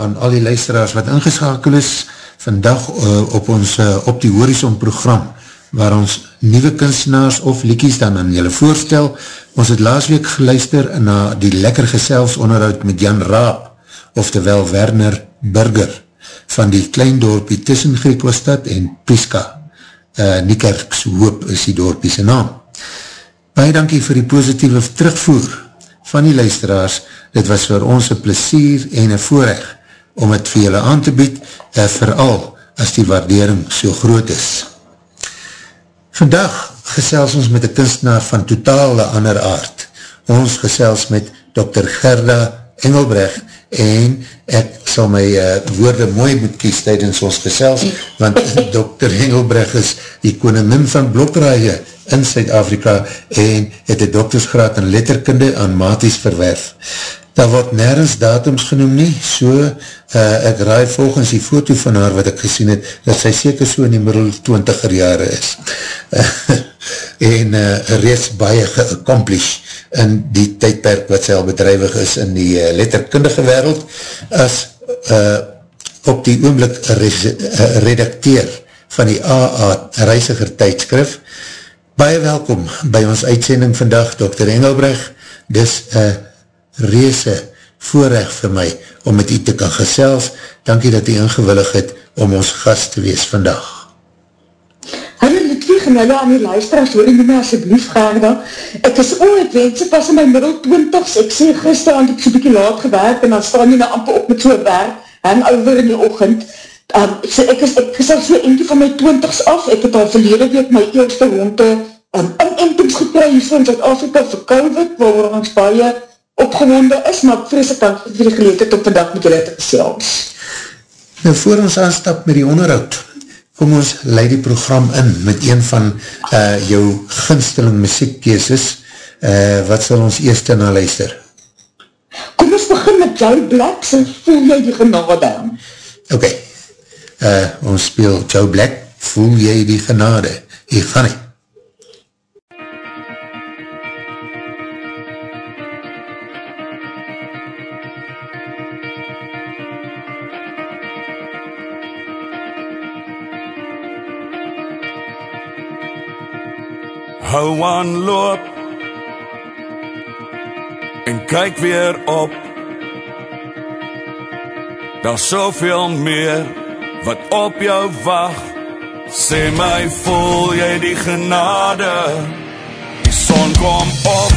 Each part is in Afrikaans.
aan al die luisteraars wat ingeskakel is vandag uh, op ons uh, Op die Horizon program waar ons nieuwe kunstenaars of liekies dan aan julle voorstel. Ons het laas week geluister na die lekker gesels onderhoud met Jan Raap, oftewel Werner Burger, van die klein dorpie tussen Griekwastad en Piska. Uh, Niekerks Hoop is die dorpie sy naam. Baie dankie vir die positieve terugvoer van die luisteraars. Dit was vir ons een plesier en een voorrecht om het vir julle aan te bied, uh, vooral as die waardering so groot is. Vandag gesels ons met een kunstenaar van totale ander aard. Ons gesels met Dr. Gerda Engelbrecht en ek sal my uh, woorde mooi moet kies tijdens ons gesels, want Dr. Engelbrecht is die koningin van blokraaie in Suid-Afrika en het een doktersgraad in letterkunde aan maties verwerf. Daar word nergens datums genoem nie, so uh, ek raai volgens die foto van haar wat ek gesien het, dat sy seker so in die middel 20er jare is. en uh, reeds baie geaccomplish in die tydperk wat sy al bedrijwig is in die uh, letterkundige wereld, as uh, op die oomlik redacteer van die AA reisiger tijdskrif. Baie welkom by ons uitsending vandag, Dr. Engelbrecht, dis uh, reese voorrecht vir my om met u te kan gesels. Dankie dat u ingewillig het om ons gast te wees vandag. Hallo Ludwig en hallo aan die luisteraars, hoor jy my asjeblief graag dan. Ek is onwetwense pas in my middel 20s, ek sê gister aan ek so bykie laat gewerk en dan staan jy nou amper op met so'n werk, hangover in die ochend. Um, ek, sê, ek is, ek is al so eentje van my 20s af, ek het al verlede week my eerste ronde um, inentings gekry hier in Zuid-Afrika vir COVID, waar ons baie opgewonde is, maar vrees ek dan vir die geleedheid op vandag met julle te gesels. Nou, voor ons aanstap met die onderhoud, kom ons leid die program in met een van uh, jou ginsteling muziekkeeses. Uh, wat sal ons eerst na luister? Kom ons begin met Joe Black, so voel jy die genade. Ok, uh, ons speel Joe Black, voel jy die genade. Hier gaan ek. Aan loop en kyk weer op. Daar's soveel meer wat op jou wag. Sê my voel jy die genade? Die son kom op.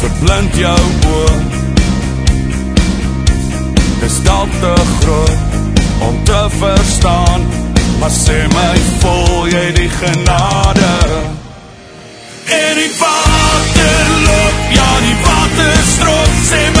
Verblind jou oor dis dalk te groot om te verstaan maar sê my voel jy die genade? En die water loop ja die water stroop sê my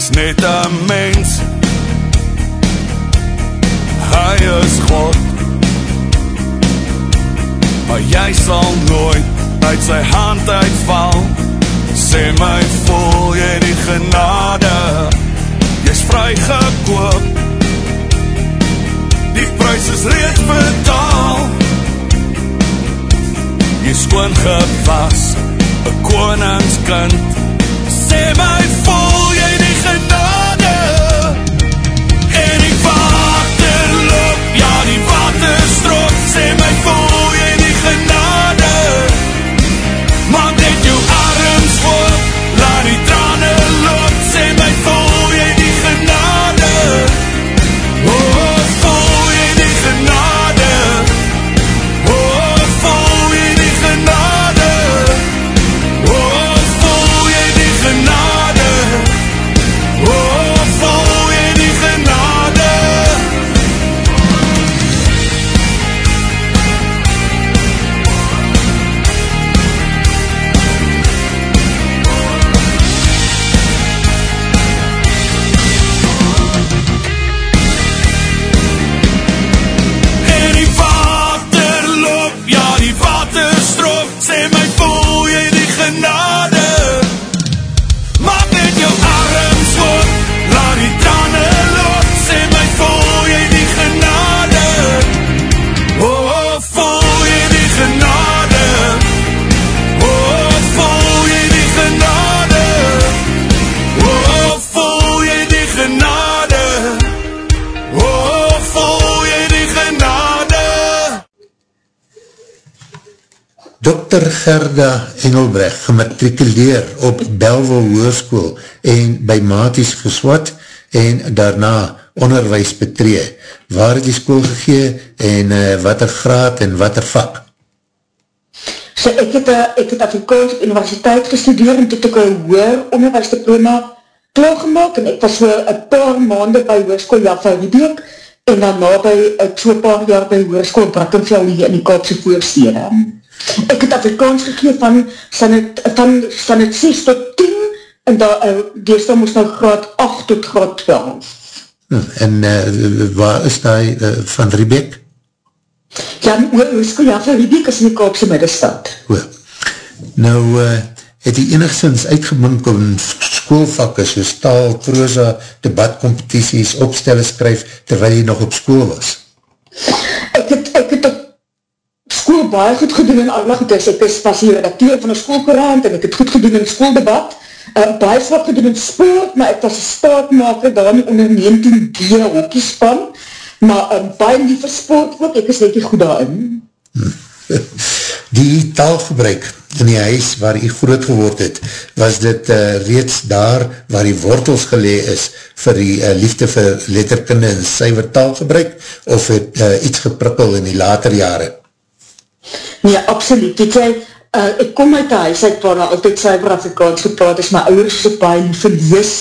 jy's net 'n mens. Hy is God. Maar jy sal nooit uit sy hand uitval. Sê my voel jy die genade? Jy's vrygekoop. Die prys is reeds betaal. Jy skoon gewas 'n koningskind. Sê my voel Dr. Gerda Engelbrecht, gematrikuleer op Belville Hoorskoel en by Maties geswat en daarna onderwijs betree. Waar het die school gegee en uh, wat er graad en wat er vak? So ek het, uh, ek het Afrikaans op universiteit gestudeer en toe ek een hoer onderwijsdiploma klaargemaak en ek was so een paar maanden by hoerskoel Jaffa Riebeek en daarna by, ek so paar jaar by hoerskoel Brakkenveld hier in die Kaapse voorstede. Ek het Afrikaans gegeef van, het, van, het 6 tot 10 en daar, uh, deestal moest nou graad 8 tot graad 12. Hm, en uh, waar is die uh, van Riebeek? Ja, Hoeskoel, ja, van Riebeek is in die Kaapse middenstad. O, nou, uh, het hy enigszins uitgemink om schoolvakke soos taal, proza, debatcompetities, opstellen skryf, terwyl hy nog op school was? Ek het, ek het op school baie goed gedoen in alle goed is. Ek is, was hier redacteur van een schoolkorant en ek het goed gedoen in schooldebat. Uh, baie swak gedoen in sport, maar ek was een staatmaker daar nie onder 19 D hokkiespan. Maar uh, baie liever sport ook, ek is net nie goed daarin. Die taalgebruik in die huis waar jy groot geword het, was dit uh, reeds daar waar die wortels gelee is vir die uh, liefde vir letterkunde en syver taalgebruik, of het uh, iets geprikkel in die later jare? Nee, absoluut. Weet jy, uh, ek kom uit die huis uit waar altyd syver Afrikaans gepraat is, my ouders is op baie verlees.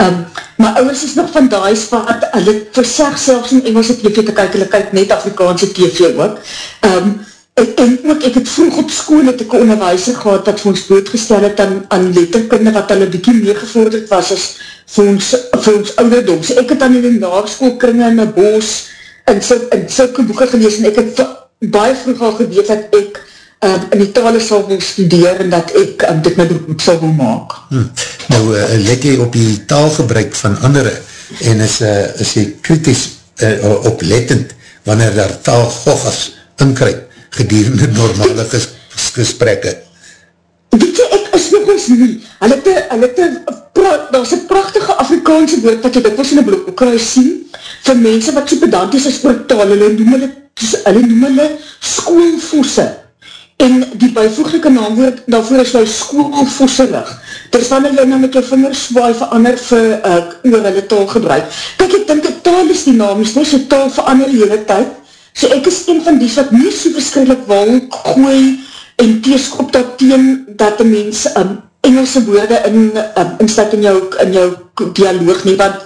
Um, my ouders is nog van die spat, hulle verseg selfs in Engelse TV te kyk, hulle kyk net Afrikaanse TV ook. Um, en, en ook, ek het vroeg op school het ek onderwijzer gehad wat vir ons doodgestel het aan, aan letterkunde wat hulle bykie meer gevorderd was as vir ons, vir ons ouderdom. So ek het dan in die naarschoolkringe in my boos in, in sulke boeken gelees en ek het baie vroeg al geweet dat ek um, in die tale sal wil studeer en dat ek um, dit my beroep sal wil maak. Hmm. Nou, uh, let jy op die taalgebruik van andere en is, uh, is jy kritisch uh, oplettend wanneer daar taalgoggers inkryp gedurende normale ges gesprekke. Weet jy, ek is nog ons nie. Hulle het een, daar is een prachtige Afrikaanse woord wat jy dit was in die blokkruis sien, vir mense wat so pedantisch is vir taal, hulle noem hulle, hulle noem hulle skoolvosse. En die bijvoeglike naamwoord daarvoor is nou skoolvosserig. Terwijl hulle nou met jou vingers zwaai verander vir uh, oor hulle taal gebruik. Kijk, ek dink, taal is dynamisch, nie, so taal verander die hele tyd, So ek is een van die wat nie so verskrikkelijk wil gooi en teeskop dat teen dat die mens um, Engelse woorde in, um, instek in jou, in jou dialoog nie, want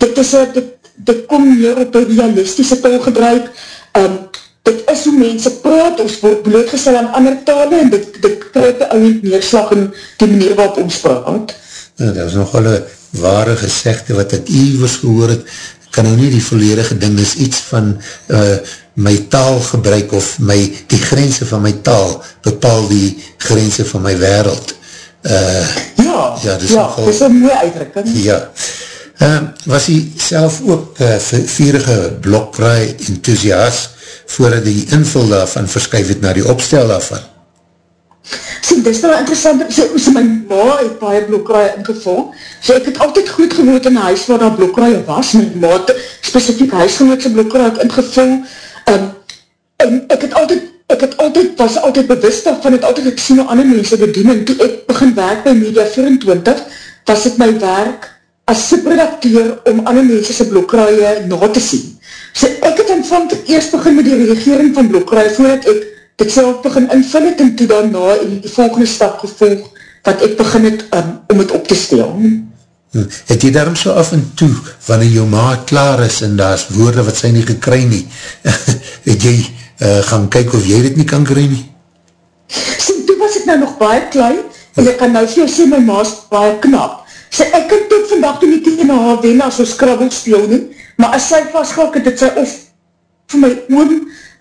dit is a, dit, dit kom meer op een realistische taalgebruik, um, dit is hoe mense praat, ons word blootgestel aan ander tale en dit, dit kruip een ouwend neerslag in die manier waarop ons praat. Ja, dat is nogal een ware gezegde wat ek eeuwers gehoor het, kan nou nie die volledige ding, is iets van uh, my taal gebruik of my, die grense van my taal bepaal die grense van my wereld. Uh, ja, ja, dis ja, nogal, dis een mooie uitdrukking. Ja. Uh, was hy self ook uh, vierige blokkraai enthousiast voordat die invul daarvan verskuif het na die opstel daarvan? Sien, dis nou interessant, so, so my ma het baie blokraai ingevol, so ek het altyd goed gewoond in huis waar daar blokraai was, my ma het specifiek huisgenootse blokraai ingevol, um, en ek het altyd, ek het altyd, was altyd bewust van het altyd ek sien hoe ander mense dit doen, en toe ek begin werk by Media 24, was het my werk as subredakteur om ander mense sy blokraai na te sien. So ek het van eerst begin met die reagering van blokraai, voordat ek dit self begin invul het en toe daarna in die volgende stap gevolg wat ek begin het um, om het op te stel. Hmm. Het jy daarom so af en toe, wanneer jou ma klaar is en daar is woorde wat sy nie gekry nie, het jy uh, gaan kyk of jy dit nie kan kry nie? Sien, toe was ek nou nog baie klein en ek kan nou vir jou sê, my ma is baie knap. Sy, ek tot vandag toe nie tegen haar wen as ons krabbel speel nie, maar as sy vastgak het, het sy of vir my oom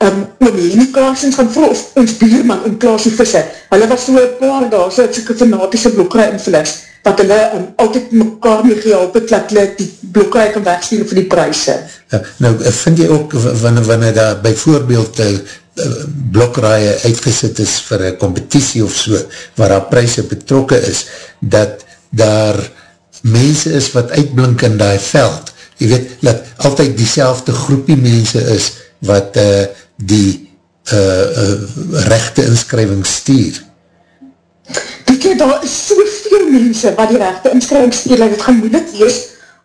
um, oom Henny Klaarsens gaan vroeg, ons buurman in Klaarsie Visse, hulle was so een paar dagen, so het soke fanatische blokkerij invlis, wat hulle um, altyd mekaar mee gehelp het, dat hulle die blokkerij kan wegsturen vir die prijse. Ja, nou, vind jy ook, wanneer, wanneer daar bijvoorbeeld uh, blokkerije uitgesit is vir een competitie of so, waar daar prijse betrokken is, dat daar mense is wat uitblink in die veld, jy weet, dat altyd die selfde groepie mense is, wat uh, die uh, uh, rechte inskrywing stuur? Weet jy, daar is soveel mense wat die rechte inskrywing stuur, dat het moeilik wees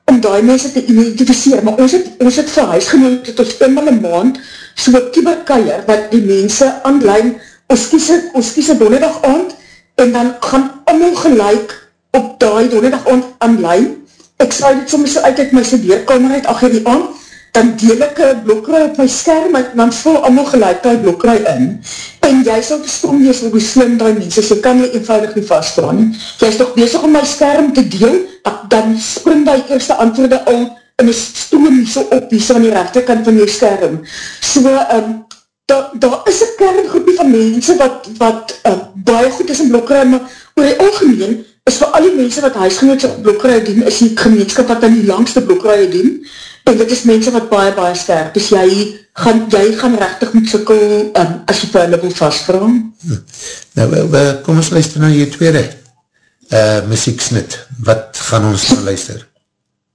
om die mense te identificeer, maar ons het, ons het vir huisgenoot het ons eenmaal een maand so kieberkeier, wat die mense online, ons kies, kies donderdag aand, en dan gaan allemaal gelijk op die donderdag aand online, ek sal dit soms so uit uit my studeerkamer uit achter die aand, dan deel ek een blokrui op my skerm, en dan vul allemaal gelijk die blokrui in, en jy sal verstom wees hoe slim die mense, so kan jy eenvoudig nie vaststaan. Jy is toch bezig om my skerm te deel, dan spring die eerste antwoorde al, en is stoom so op die so aan die rechterkant van jou skerm. So, um, daar da is een kerngroepie van mense wat, wat uh, baie goed is in blokrui, maar oor die algemeen, is vir al die mense wat huisgenootse blokrui dien, is die gemeenskap wat dan die langste blokrui dien, En dit is mense wat baie, baie sterk, dus jy gaan, jy gaan rechtig met sikkel um, as jy vir hulle wil vastvraag. Hm. Nou, kom ons luister na jy tweede uh, muzieksnit. Wat gaan ons nou luister?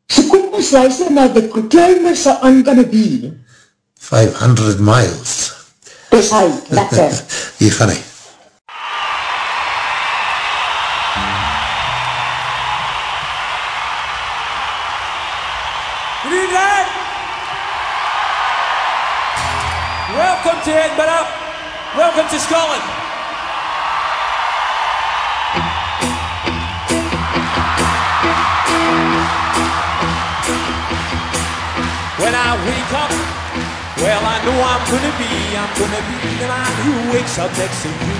So kom ons luister na The Proclaimers I'm Gonna Be. 500 miles. Dis hy, lekker. Hier gaan hy. Welcome to Edinburgh. Welcome to Scotland. When I wake up, well, I know I'm gonna be, I'm gonna be the man who wakes up next to you.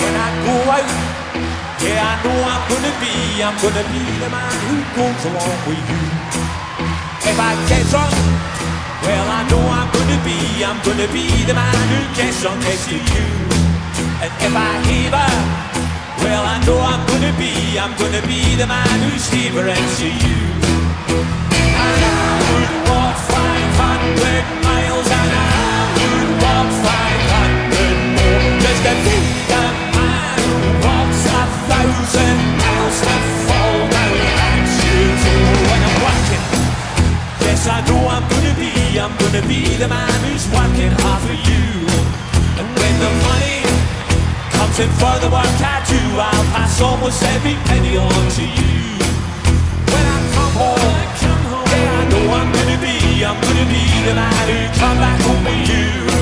When I go out, yeah, I know I'm gonna be, I'm gonna be the man who goes along with you. If I get drunk, well, I know I'm gonna be, I'm gonna be the man who gets on next to you. And if I heaver, well, I know I'm gonna be, I'm gonna be the man who's heavering to you. And I would walk 500 miles and I would walk 500 more just to be the man who walks a thousand yes, I know I'm gonna be I'm gonna be the man who's working hard for you. And when the money comes in for the work I do, I'll pass almost every penny on to you. When I come home, yeah, I know I'm gonna be, I'm gonna be the man who come back home with you.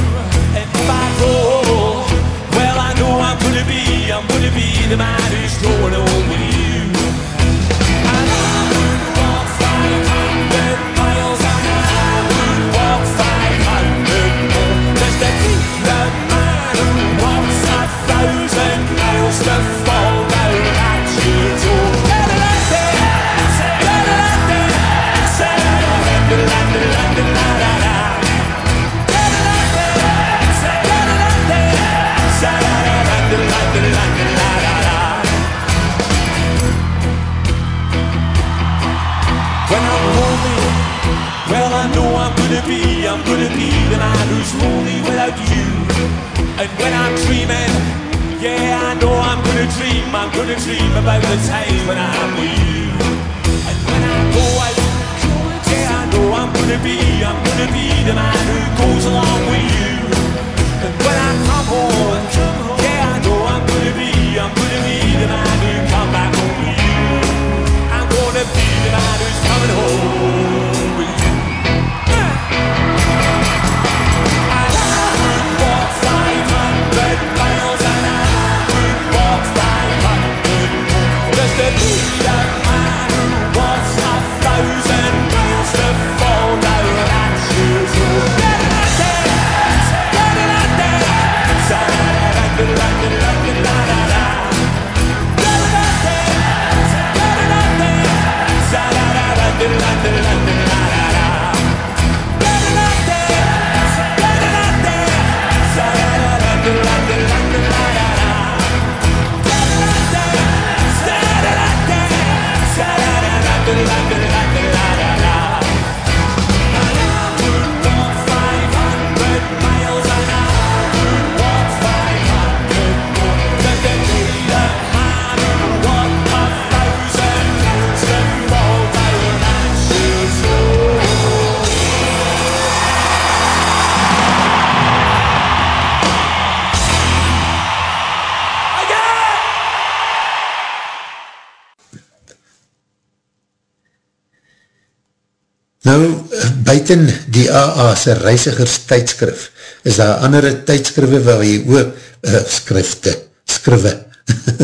Buiten die AA's reisigers tydskrif, is daar andere tydskrifte waar jy ook, uh, skrifte, skrifte,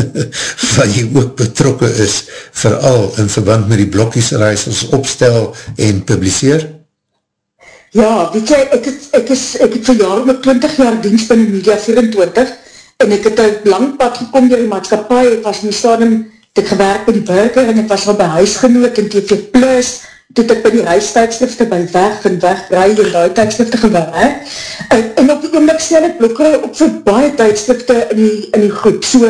waar jy ook betrokken is, vooral in verband met die blokkiesreisers opstel en publiseer? Ja, weet jy, ek het, ek is, ek het vir jaar met 20 jaar dienst in media 24, en ek het een lang pad gekom door die maatskapie, ek was in die stadium, ek gewerk by die burger, en ek was al by huisgenoot in TV Plus, toe ek by die huistijdschrifte by weg en weg rij, en die tijdschrifte gewerk, en, en op die oomlik stel ek blokker op vir baie tijdschrifte in die, in die groep, so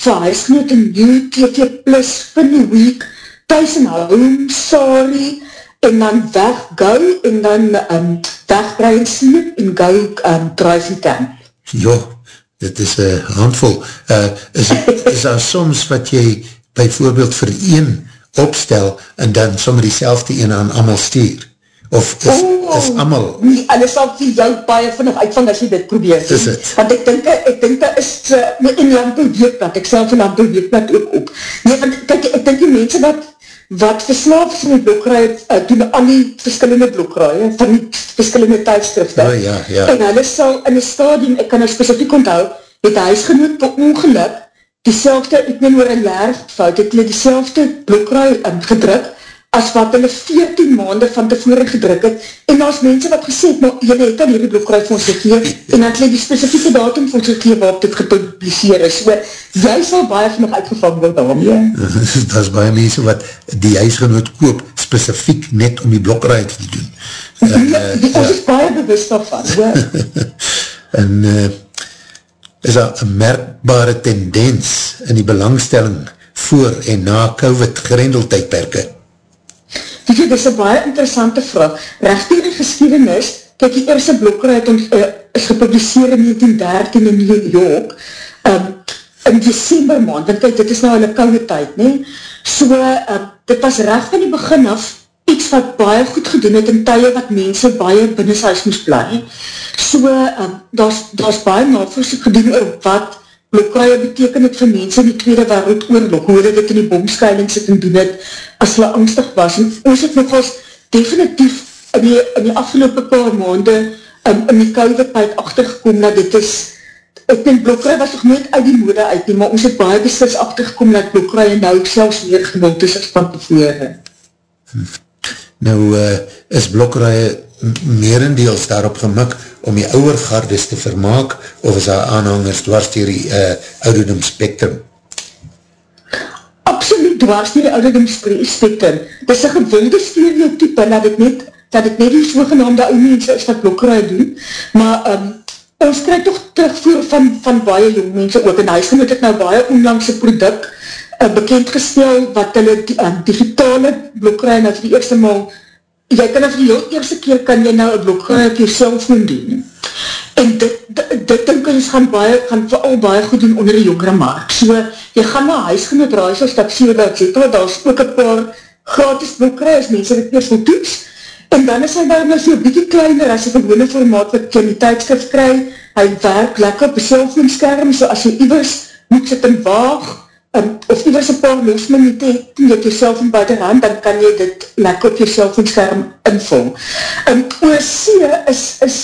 vir huisgenoot en new TV Plus, Fin Week, Thuis en Home, Sorry, en dan weg Go, en dan um, weg Brian Snoep, en Go um, Drive Camp. Jo, dit is een handvol. Uh, is, is daar soms wat jy bijvoorbeeld vir een opstel, en dan sommer die selfde een aan amal stuur? Of is, oh, is amal... Nee, en is al vir jou baie vanaf uitvang as jy dit probeer. Is het? Want ek denk, ek denk dat is uh, in landbouw weekblad, ek self in landbouw weekblad ook op. Nee, want kijk, ek denk die mense wat wat verslaaf van die blokrui uh, doen al die verskillende blokrui van die verskillende tijdskrifte oh, ja, ja. en hulle sal in die stadium, ek kan nou specifiek onthou het huisgenoot per ongeluk die selfde, ek neem oor een leerfout het hulle die selfde blokrui um, gedruk as wat hulle 14 maanden van tevore gedruk het, en as mense wat gesê het, maar jylle het dan hierdie blokkruid vir ons gegeer, en dat hulle die specifieke datum vir ons gegeer waarop dit gepubliseer is, so jy sal baie van nog uitgevang word daarmee. dat is baie mense wat die huisgenoot koop, specifiek net om die blokkruid te doen. Uh, ja, die, ons is baie bewust daarvan, en uh, is daar een merkbare tendens in die belangstelling voor en na COVID gerendeltijdperke? Weet jy, dit is een baie interessante vraag. Recht in geschiedenis, kijk, die eerste blokkerheid ons, uh, is gepubliseer in 1913 in New York, um, in december maand, want kijk, dit is nou een koude tyd, nie? So, uh, dit was recht van die begin af, iets wat baie goed gedoen het, in tye wat mense baie binnenshuis moest blij. So, um, daar is baie navoorziek gedoen oor wat blokkerij beteken het vir mense in die Tweede Wereldoorlog, hoe dit in die bomskuiling sit en doen het, as hulle angstig was. En ons het nogals definitief in die, in die afgelopen paar maanden um, in die koude tijd achtergekom, dat dit is, ek denk blokkerij was nog nooit uit die mode uit nie, maar ons het baie beslis achtergekom, dat blokkerij nou selfs meer genoemd is as van tevore. Nou, uh, is blokkerij merendeels daarop gemik om die ouwergardes te vermaak of is daar aanhangers dwars dier die uh, ouderdom spectrum? Absoluut dwars dier die ouderdom spectrum. Dit is een gewilde stereotype dat het net, dat het net die sogenaamde oude mense is wat blokkerij doen, maar um, ons krijg toch terugvoer van, van baie jong mense ook en huisgenoot het nou baie onlangse product bekendgestel wat hulle die, uh, digitale blokkerij nou vir die eerste maal jy kan af die heel eerste keer kan jy nou een blokkerij op jy cellfoon doen. En dit, dit, dit denk ons gaan baie, gaan vooral baie goed doen onder die jongere markt. So, jy gaan na huisgenoot reis as dat sê dat jy, daar is ook een paar gratis blokkerij as mense dit eerst wil toets. En dan is hy daar nou so bietje kleiner as een gewone formaat wat jy in die tijdskrift kry. Hy werk lekker op die cellfoonskerm, so as jy iwers moet sit en waag, um, of jy was een paar loosminute toen jy jyself in buiten hand, dan kan jy dit lekker op jyself in scherm invul. Um, OSC is, is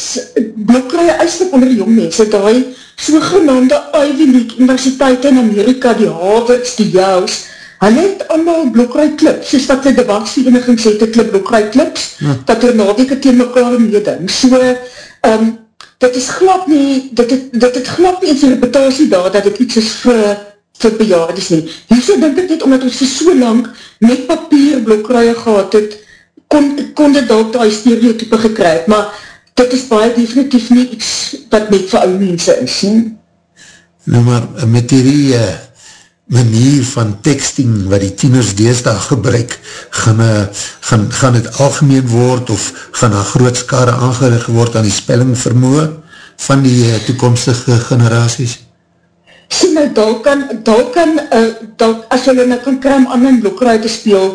blokkerije eislik onder die jongmense, die sogenaamde Ivy League universiteit in Amerika, die Harvards, die Jouws, hulle het allemaal blokkerij klips, soos wat die debatsvereniging sê, die klip blokkerij klips, ja. dat er naweke tegen mekaar meeding. So, um, dit is glad nie, dit het, dit het glad nie in reputatie daar, dat het iets is vir vir bejaardes nie. Hierso denk ek net, omdat ons vir so lang met papier blokruie gehad het, kon, kon dit ook die stereotype gekryp, maar dit is baie definitief nie iets wat net vir oude mense is. Nie? Nou maar, met die uh, manier van texting wat die tieners deesdag gebruik, gaan, uh, gaan, gaan het algemeen word of gaan een groot skade aangerig word aan die spelling vermoe van die uh, toekomstige generaties? Sien nou, daar kan, daar kan, uh, daar, as hulle nou kan kram aan my blokkeruit te speel,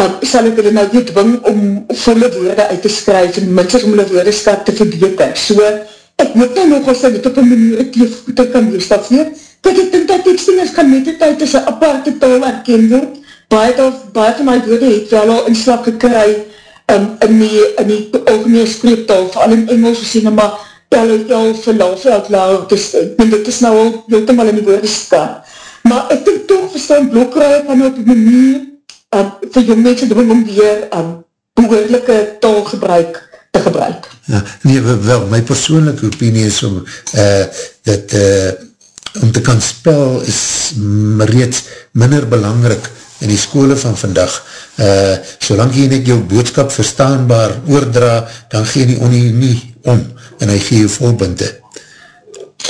um, sal ek hulle nou weer dwing om volle woorde uit te skryf en minstens om hulle woordeskat te verbeter. So, ek moet nou nog as dit op een manier te kan wees, dat weer. Kijk, ek dink dat sien, as kan met die tijd as een aparte taal herken word, baie, dat, baie van my woorde het wel al in slag gekry, um, in die, in die algemeen spreektaal, vooral in Engels, we sê nou maar, LOL vir Laveld Lauw, dus dit is nou al heeltemal in die woorde staan. Maar ek denk toch, verstaan, blokkerij kan op die manier um, vir jong mense doen om weer um, behoorlijke taalgebruik te gebruik. Ja, nee, wel, my persoonlijke opinie is om uh, dat uh, om te kan spel is reeds minder belangrik in die skole van vandag. Uh, solang jy net jou boodskap verstaanbaar oordra, dan gee nie onie nie om en hy gee jou volbinte.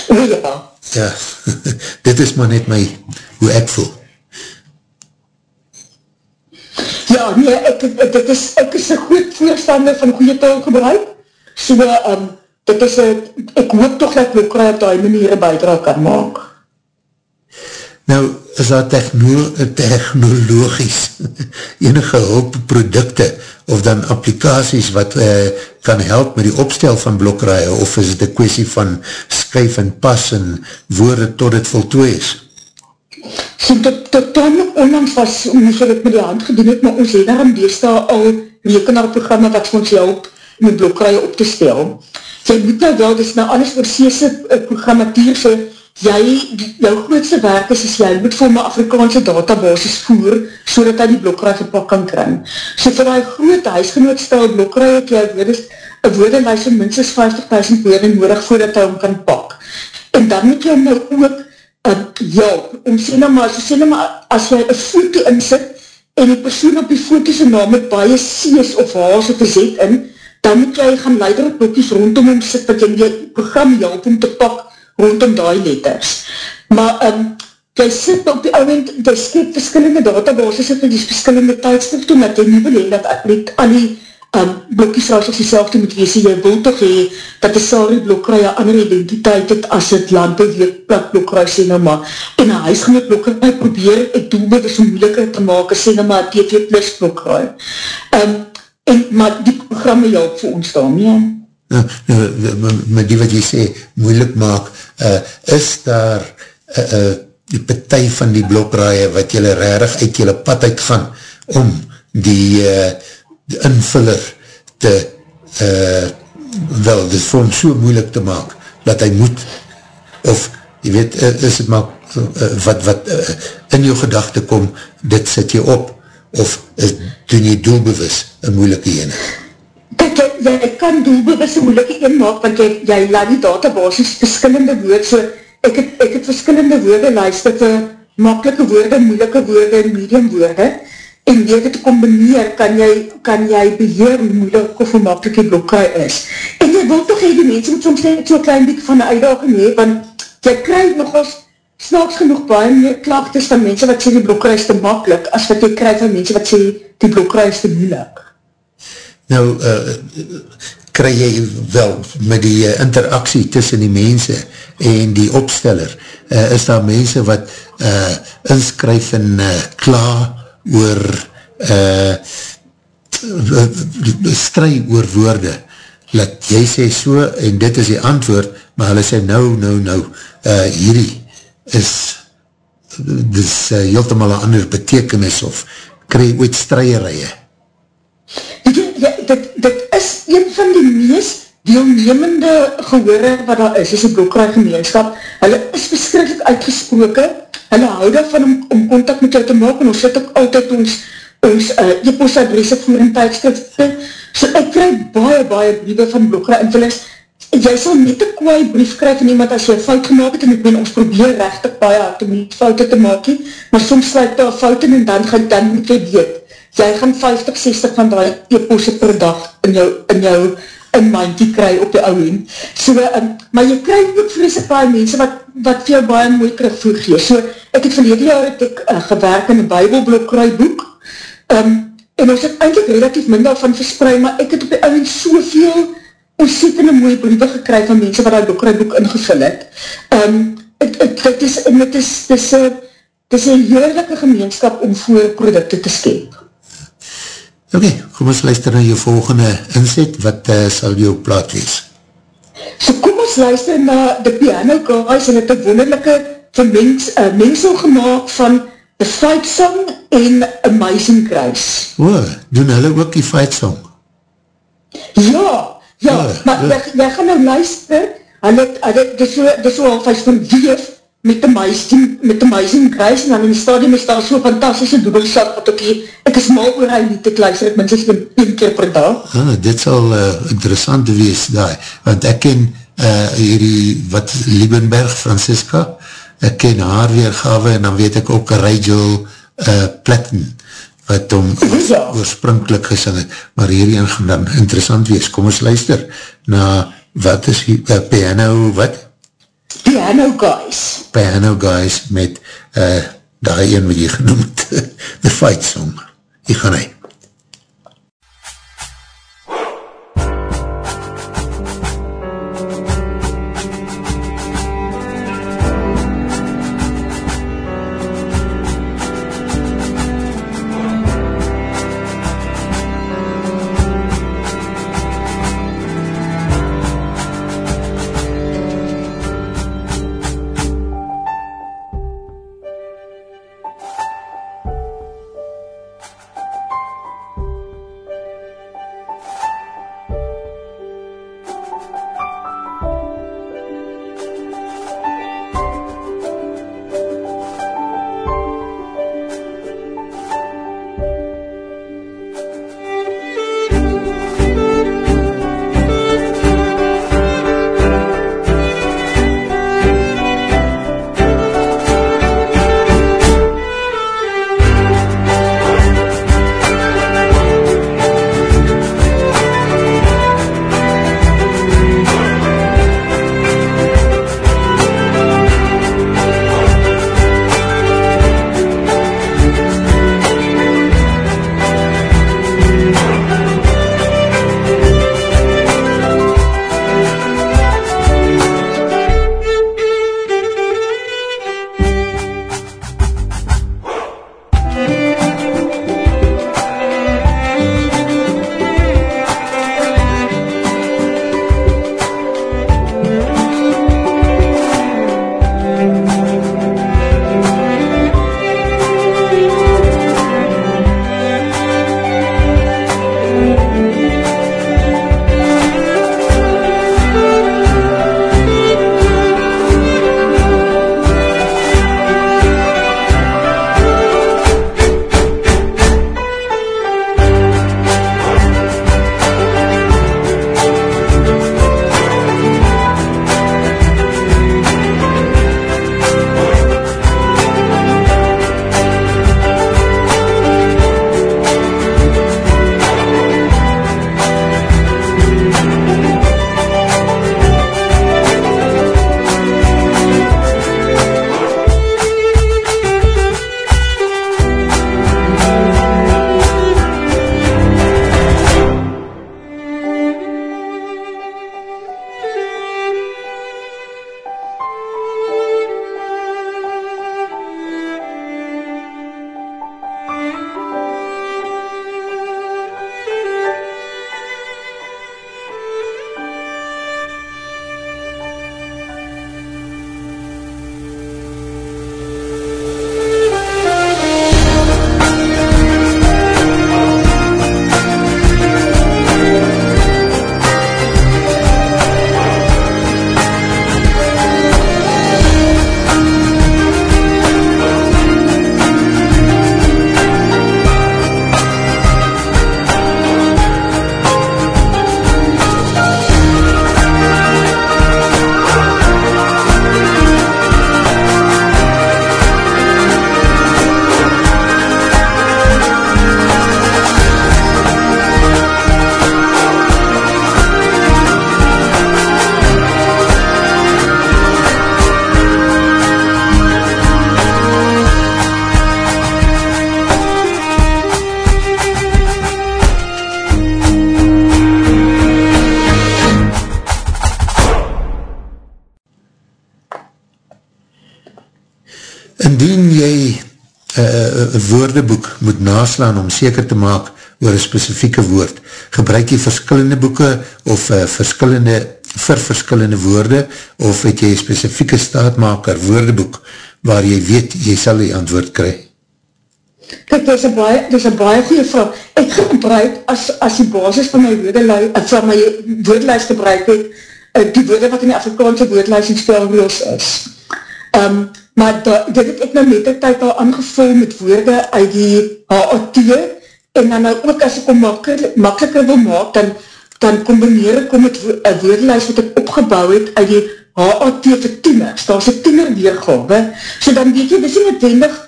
Ja. Ja, dit is maar net my, hoe ek voel. Ja, nee, ek, dit is, ek is een goed voorstander van goeie taalgebruik, so, um, dit is, a, ek hoop toch dat ek ook op die manier een bijdra kan maak. Nou, is daar techno technologisch enige hulpprodukte of dan applikaties wat uh, kan help met die opstel van blokrijen of is het een kwestie van skryf en pas en woorde tot het voltooi is? So, dit dan onlangs was, ons het het met die hand gedoen het, maar ons het daar in deesda al rekenaarprogramma wat ons help met blokrijen op te stel. Jy moet nou wel, dit is nou alles oorseese uh, programmatuur, so jy, jou grootste werk is, is jy moet vir my Afrikaanse databasis voer, so dat hy die blokkrij gepak kan kring. So vir die groot huisgenootstel blokkrij het jy woordes, een woordenlijst van minstens 50.000 woorden nodig voordat hy hom kan pak. En dan moet jy nou ook uh, ja, om sê nou maar, so sê nou maar, as jy een foto insit, en die persoon op die foto's naam met baie C's of H's of Z in, dan moet jy gaan leider op blokkies rondom hom sit, wat jy die program help om te pak, rondom die letters. Maar um, jy sit op die ouwend, jy skep verskillende databases op die verskillende tydstip toe, met jy nie wil heen dat net al die um, blokkies raas as jy self toe moet wees, jy wil toch hee, dat die sari blokkrij een ander identiteit het as het landbeweegplak blokkrij sê nou maar, en een huisgenoot blokkrij probeer, ek doe my dus moeiliker te maak, sê nou maar, TV plus blokkrij. Um, en, maar die programme help vir ons dan, ja. Nou, nou, met die wat jy sê, moeilik maak, uh, is daar uh, uh, die partij van die blokraaie wat jylle rarig uit jylle pad uitgaan om die, uh, die invuller te uh, wel, dit vir hom so moeilik te maak, dat hy moet of, jy weet, is het maar uh, wat, wat uh, in jou gedachte kom, dit sit jy op of is, doen jy doelbewus een moeilike ene? Kijk, jy, jy kan doelbewus een moeilike een maak, want jy, jy laat die databasis verskillende woord, so ek het, ek het verskillende woorde luister te makkelike woorde, moeilike woorde en medium woorde, en dit te combineer, kan jy, kan jy beheer hoe moeilik of hoe makkelijk die blokkui is. En jy wil toch hee, die mense moet soms net so'n klein beetje van die uitdaging hee, want jy krijg nogals snaaks genoeg baie meer klachtes van mense wat sê die blokkui is te makkelijk, as wat jy krijg van mense wat sê die blokkui is te moeilik. Nou, uh, kry jy wel met die uh, interaksie tussen die mense en die opsteller, uh, is daar mense wat uh, inskryf en uh, klaar oor uh, stry oor woorde, dat jy sê so en dit is die antwoord, maar hulle sê nou, nou, nou, uh, hierdie is dis uh, heeltemal een ander betekenis of kry ooit stryerije dit, dit is een van die meest deelnemende gehoore wat daar is, is die blokkraai gemeenskap. Hulle is beskrikkelijk uitgesproken, hulle hou daarvan om, om contact met jou te maak, en ons sit ook altyd ons, ons uh, e-post adres op voor een tijdskrifte. So ek krijg baie, baie briewe van blokkraai invullings. Jy sal net een kwaai brief krijg van iemand as jy fout gemaakt het, en ek ben ons probeer rechtig baie hard om nie fouten te maak, maar soms sluit daar fouten en dan gaan dan moet jy weet jy gaan 50, 60 van die e-poste per dag in jou, in jou in mindie kry op die ouween. So, um, maar jy kry ook een paar mense wat, wat vir jou baie mooi terugvoer gee. So, ek het verlede jaar het ek uh, gewerk in een bybelblok kry boek, um, en ons het eindelijk relatief minder van verspreid, maar ek het op die ouween soveel ontzettende mooie briewe gekry van mense wat die blokkrui boek ingevul het. Um, het, het, het is, en het is, het is, het is een heerlijke gemeenskap om voor producte te skep. Ok, kom ons luister na jou volgende inzet, wat uh, sal jou plaat wees? So kom ons luister na The Piano Guys en het een wonderlijke vermengs, uh, mengsel gemaakt van The Fight Song en Amazing Grace. O, doen hulle ook die Fight Song? Ja, ja, Ja, maar ja. jy, jy gaan nou luister, en het, het, dis so, dis so al vast verweef met die Amazing, met die Amazing Grace, en dan in die stadium is daar so fantastische dubbelshot, wat ook hier, ek is mal oor hy lied, ek luister het minstens een, een keer per dag. Ah, dit sal uh, interessant wees daai, want ek ken uh, hierdie, wat Liebenberg, Francisca, ek ken haar weergave en dan weet ek ook Rigel uh, Platten, wat om Ja. oorspronkelijk gesing het, maar hierdie gaan dan interessant wees. Kom ons luister na, wat is die, uh, piano, wat? Piano Guys. Piano Guys met uh, daai een wat jy genoem het, The Fight Song. Hier gaan hy. Woordeboek moet naslaan om seker te maak oor een specifieke woord, gebruik jy verskillende boeken of uh, verskillende, vir verskillende woorde of het jy een specifieke staatmaker woordeboek waar jy weet jy sal die antwoord kry? kijk, dit is een baie, dit is een baie goeie vraag. Ek gebruik, as, as die basis van my woordeluis, eh, van my woordeluis gebruik het, eh, die woorde wat in die Afrikaanse woordeluis in spelroos is. Um, maar da, dit het ek nou met die tijd al aangevul met woorde uit die HAT, en dan nou ook as ek om makkelijker wil maak, dan, dan combineer ek om met een woordeluis wat ek opgebouw het uit die HAT vir tieners, daar is een tiener weergave, so dan weet jy, dit is nie noodwendig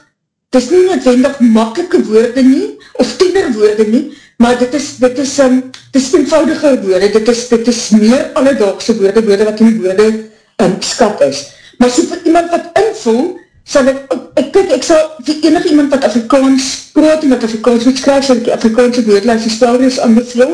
het is nie noodwendig makkelike woorde nie, of tienerwoorde nie, maar dit is, dit is, um, dit is eenvoudige woorde, dit is, dit is meer alledaagse woorde, woorde wat in die woorde um, skat is. Maar so vir iemand wat invul, sal ek, ek kijk, ek sal vir enig iemand wat Afrikaans praat en wat Afrikaans moet skryf, sal ek die Afrikaanse woordlijst die spelreis aanbeveel,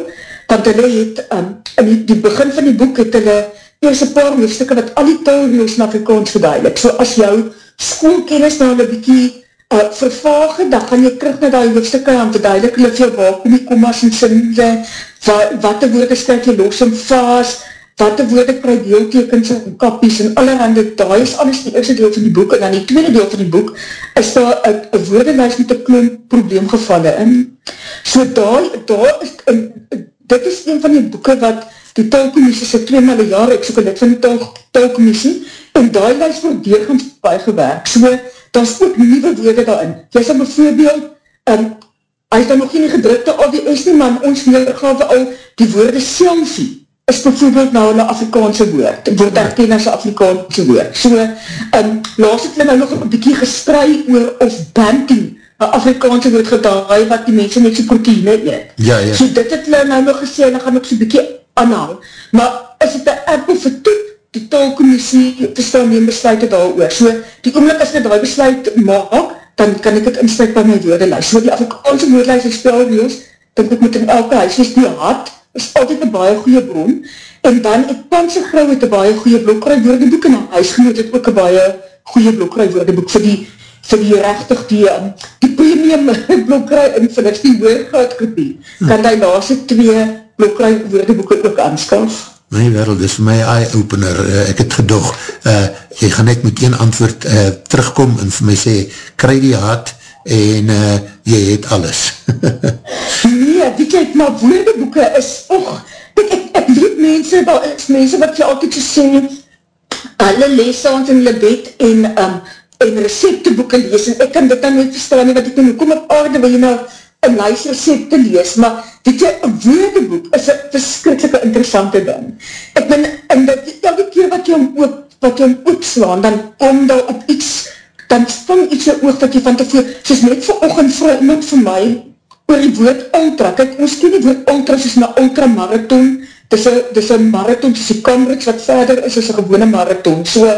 want hulle het, um, in die, die begin van die boek het hulle eerste paar hoofdstukke wat al die taalreels in Afrikaans verduidelik. So as jou schoolkennis nou een bykie uh, vervagen, dan gaan jy terug na die hoofdstukke aan verduidelik, hulle vir waar kom die kommas en sinne, wat, wat die woorde skryf jy los en vaas, wat die woorde krijg deeltekens en kapies en allerhande, daar is alles die eerste deel van die boek, en dan die tweede deel van die boek, is daar een woordenlijst met een kloon probleemgevallen in. So daar, daar is, en, dit is een van die boeken wat die taalkommissie sy twee maal jaar, ek soek dit van die taal, taalkommissie, en daar lijst word deurgans bijgewerk, so, daar is ook nieuwe woorde daarin. Jy sal bijvoorbeeld, um, hy is dan nog nie gedrukte al die is nie, maar ons weergave al die woorde selfie, is bijvoorbeeld nou een Afrikaanse woord, word herken as een Afrikaanse woord. So, um, laat het nou nog een bykie gespry oor of banking, een Afrikaanse woord gedaai, wat die mense net so proteïne eet. Ja, ja. So dit het nou nog gesê, en dan gaan ek so bykie aanhaal. Maar is het een app of een toep, die taalkommissie te stel neem besluit het al oor. So, die oomlik as ek die besluit maak, dan kan ek het insluit by my woordenlijst. So, die Afrikaanse woordenlijst is spelreels, denk ek moet in elke huis, dus die had, is altyd een baie goeie bron, en dan, kan so grauw het een baie goeie blokkrui woordeboek, en een huisgenoot het ook een baie goeie blokkrui woordeboek, vir die, vir die rechtig die, um, die premium blokkrui, en vir die woordgoudkopie, kan die laatste twee blokkrui woordeboeken ook aanskaf? My wereld is my eye-opener, uh, ek het gedog, uh, jy gaan net met een antwoord uh, terugkom en vir my sê, kry die haat en uh, jy het alles. nee, weet jy, maar woordeboeken is, och, ek, ek, ek weet mense, is mense wat jy altyd so sê, hulle lees ons in hulle bed en, um, en recepteboeken lees, en ek kan dit dan niet verstaan, wat ek nou kom op aarde, wil jy nou een lijstrecepte lees, maar weet jy, een woordeboek is een verskrikkelijke interessante ding. Ek ben, en dat elke keer wat jy hom oop, wat jy hom oopslaan, dan kom daar op iets, dan spring iets in oog wat jy van tevoor, soos net vir oogend vir iemand vir my, oor die woord ultra, kijk, ons ken die woord ultra soos na ultramarathon, dis een marathon, soos die Cambridge wat verder is, is een gewone marathon, so,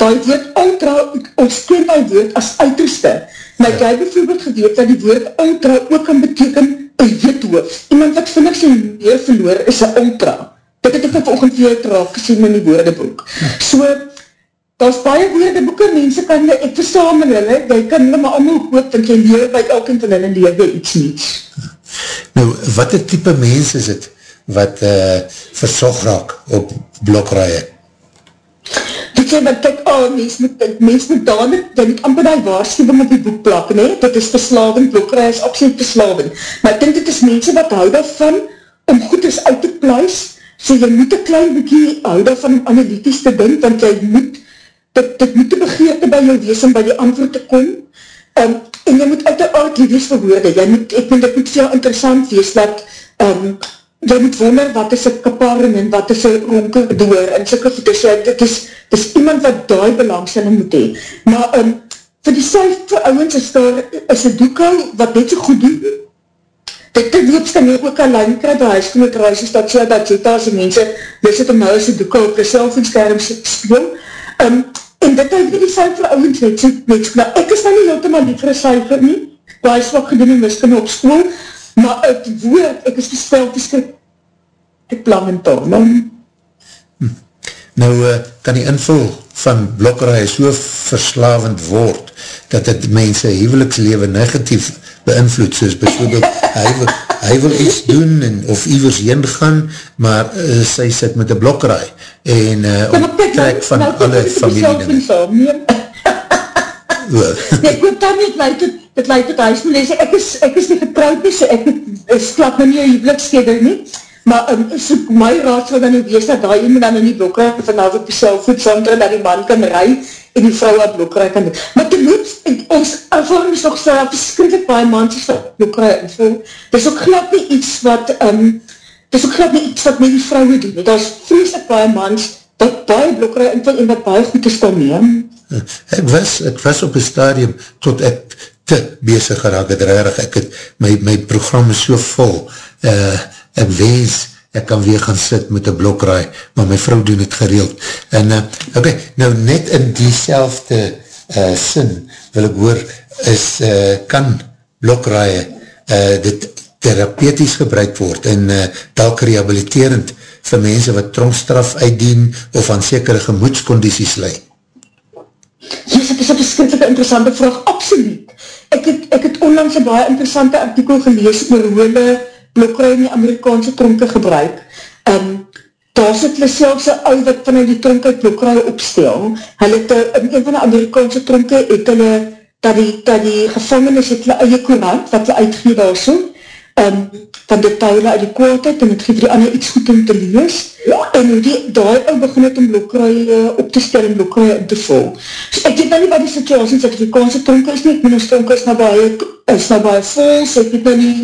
die woord ultra, ons ken die woord as uiterste, Maar ek het bijvoorbeeld geweet dat die woord ultra ook kan beteken een withoof. Iemand wat vinnig sy meer verloor is een ultra. Dit het ek volgend weer traag gesien in die woordeboek. So, daar is baie woordeboeken, mense kan jy, ek versamel hulle, jy kan hulle maar allemaal hoop, want jy leer by elke van hulle lewe iets niets. Nou, wat het type mens is het, wat uh, verzog raak op blokraaie? Weet jy ek al, oh, mens moet, mens moet daar met, jy moet amper die waarschuwing op die boek plak, nee, dit is verslaving, blokkerij is absoluut verslaving, maar ek denk dit is mense wat hou daarvan, om goeders uit te pluis, so jy moet een klein bykie hou daarvan om analytisch te dink, want jy moet, dit, dit moet die begeerte by jou wees om by die antwoord te kom, um, en jy moet uit die aard liefdes verwoorde, jy moet, ek vind dit moet veel interessant wees, dat, um, jy moet wonder wat is een kaparen en wat is een ronkerdoor en soke voete, so dit is, dit is iemand wat daai belangstelling moet hee. Maar um, vir die syfe ouwens is daar, is een doekou wat net so goed doen, dit te loopste nie ook alleen kry by huisgenoot reis, is dat so dat jy daar sy mense, wees het om nou as die doekou op die selfinskerm speel, um, en dit het die syfe ouwens net so, net so, nou ek is nou nie heeltemaal nie vir een syfe nie, baie swak gedoen en wiskunde op school, maar het woord, ek is gespeld, die skrik, ek plan en nou. Hm. Nou, uh, kan die invul van blokkerij so verslavend word, dat het mense huwelikslewe negatief beïnvloed, soos bijvoorbeeld, hy wil, hy wil iets doen, en, of ivers heen gaan, maar uh, sy sit met die blokkerij, en uh, ja, onttrek van nou, alle familie dinge. Nee, ek hoop dan nie, like, dit lyk tot huis moet lees, ek is, ek is nie getrouwd nie, so ek is klap nou nie een huwelijkskeder nie, maar um, so my raad sal dan ook wees, dat daar iemand dan in die blokker vanaf op die selfvoet sonder, dat die man kan rij, en die vrou wat blokker kan doen. Maar te moet, ons ervaring is nog so, verskrikkelijk baie mans wat blokker invul, dit is ook glad nie iets wat, um, dit is ook glad nie iets wat met die vrouwe doen, dat is vreselik baie mans, wat baie blokker invul, en wat baie goed is kan neem. Ek was, ek was op een stadium, tot ek te bezig geraak het, rarig, ek het, my, my program is so vol, uh, ek wens, ek kan weer gaan sit met een blokraai, maar my vrou doen het gereeld, en, uh, ok, nou net in die selfde uh, sin, wil ek hoor, is, uh, kan blokraai, uh, dit therapeutisch gebruik word, en uh, dalk rehabiliterend, vir mense wat tronkstraf uitdien, of aan sekere gemoedskondities leid. Yes, het is een beskriftelijke interessante vraag, absoluut. Ek het, ek het onlangs een baie interessante artikel gelees oor hoe hulle blokkere in die Amerikaanse tronke gebruik. Um, daar sit hulle selfs een ou wat vanuit die tronk uit blokkere opstel. Hulle het, in een van die Amerikaanse tronke het hulle, dat die, dat die gevangenis het hulle eie korant, wat hulle uitgeef daar so, um, van die tuile uit die kwaadheid, en het geef die ander iets goed om te lees, en hoe die daar al begin het om blokkerij uh, op te stel en blokkerij op te vol. So ek weet nou nie wat die situasie in Zuid-Afrikaanse tronke is nie, ek meen ons tronke is nou baie, is nou baie vol, so ek weet nou nie,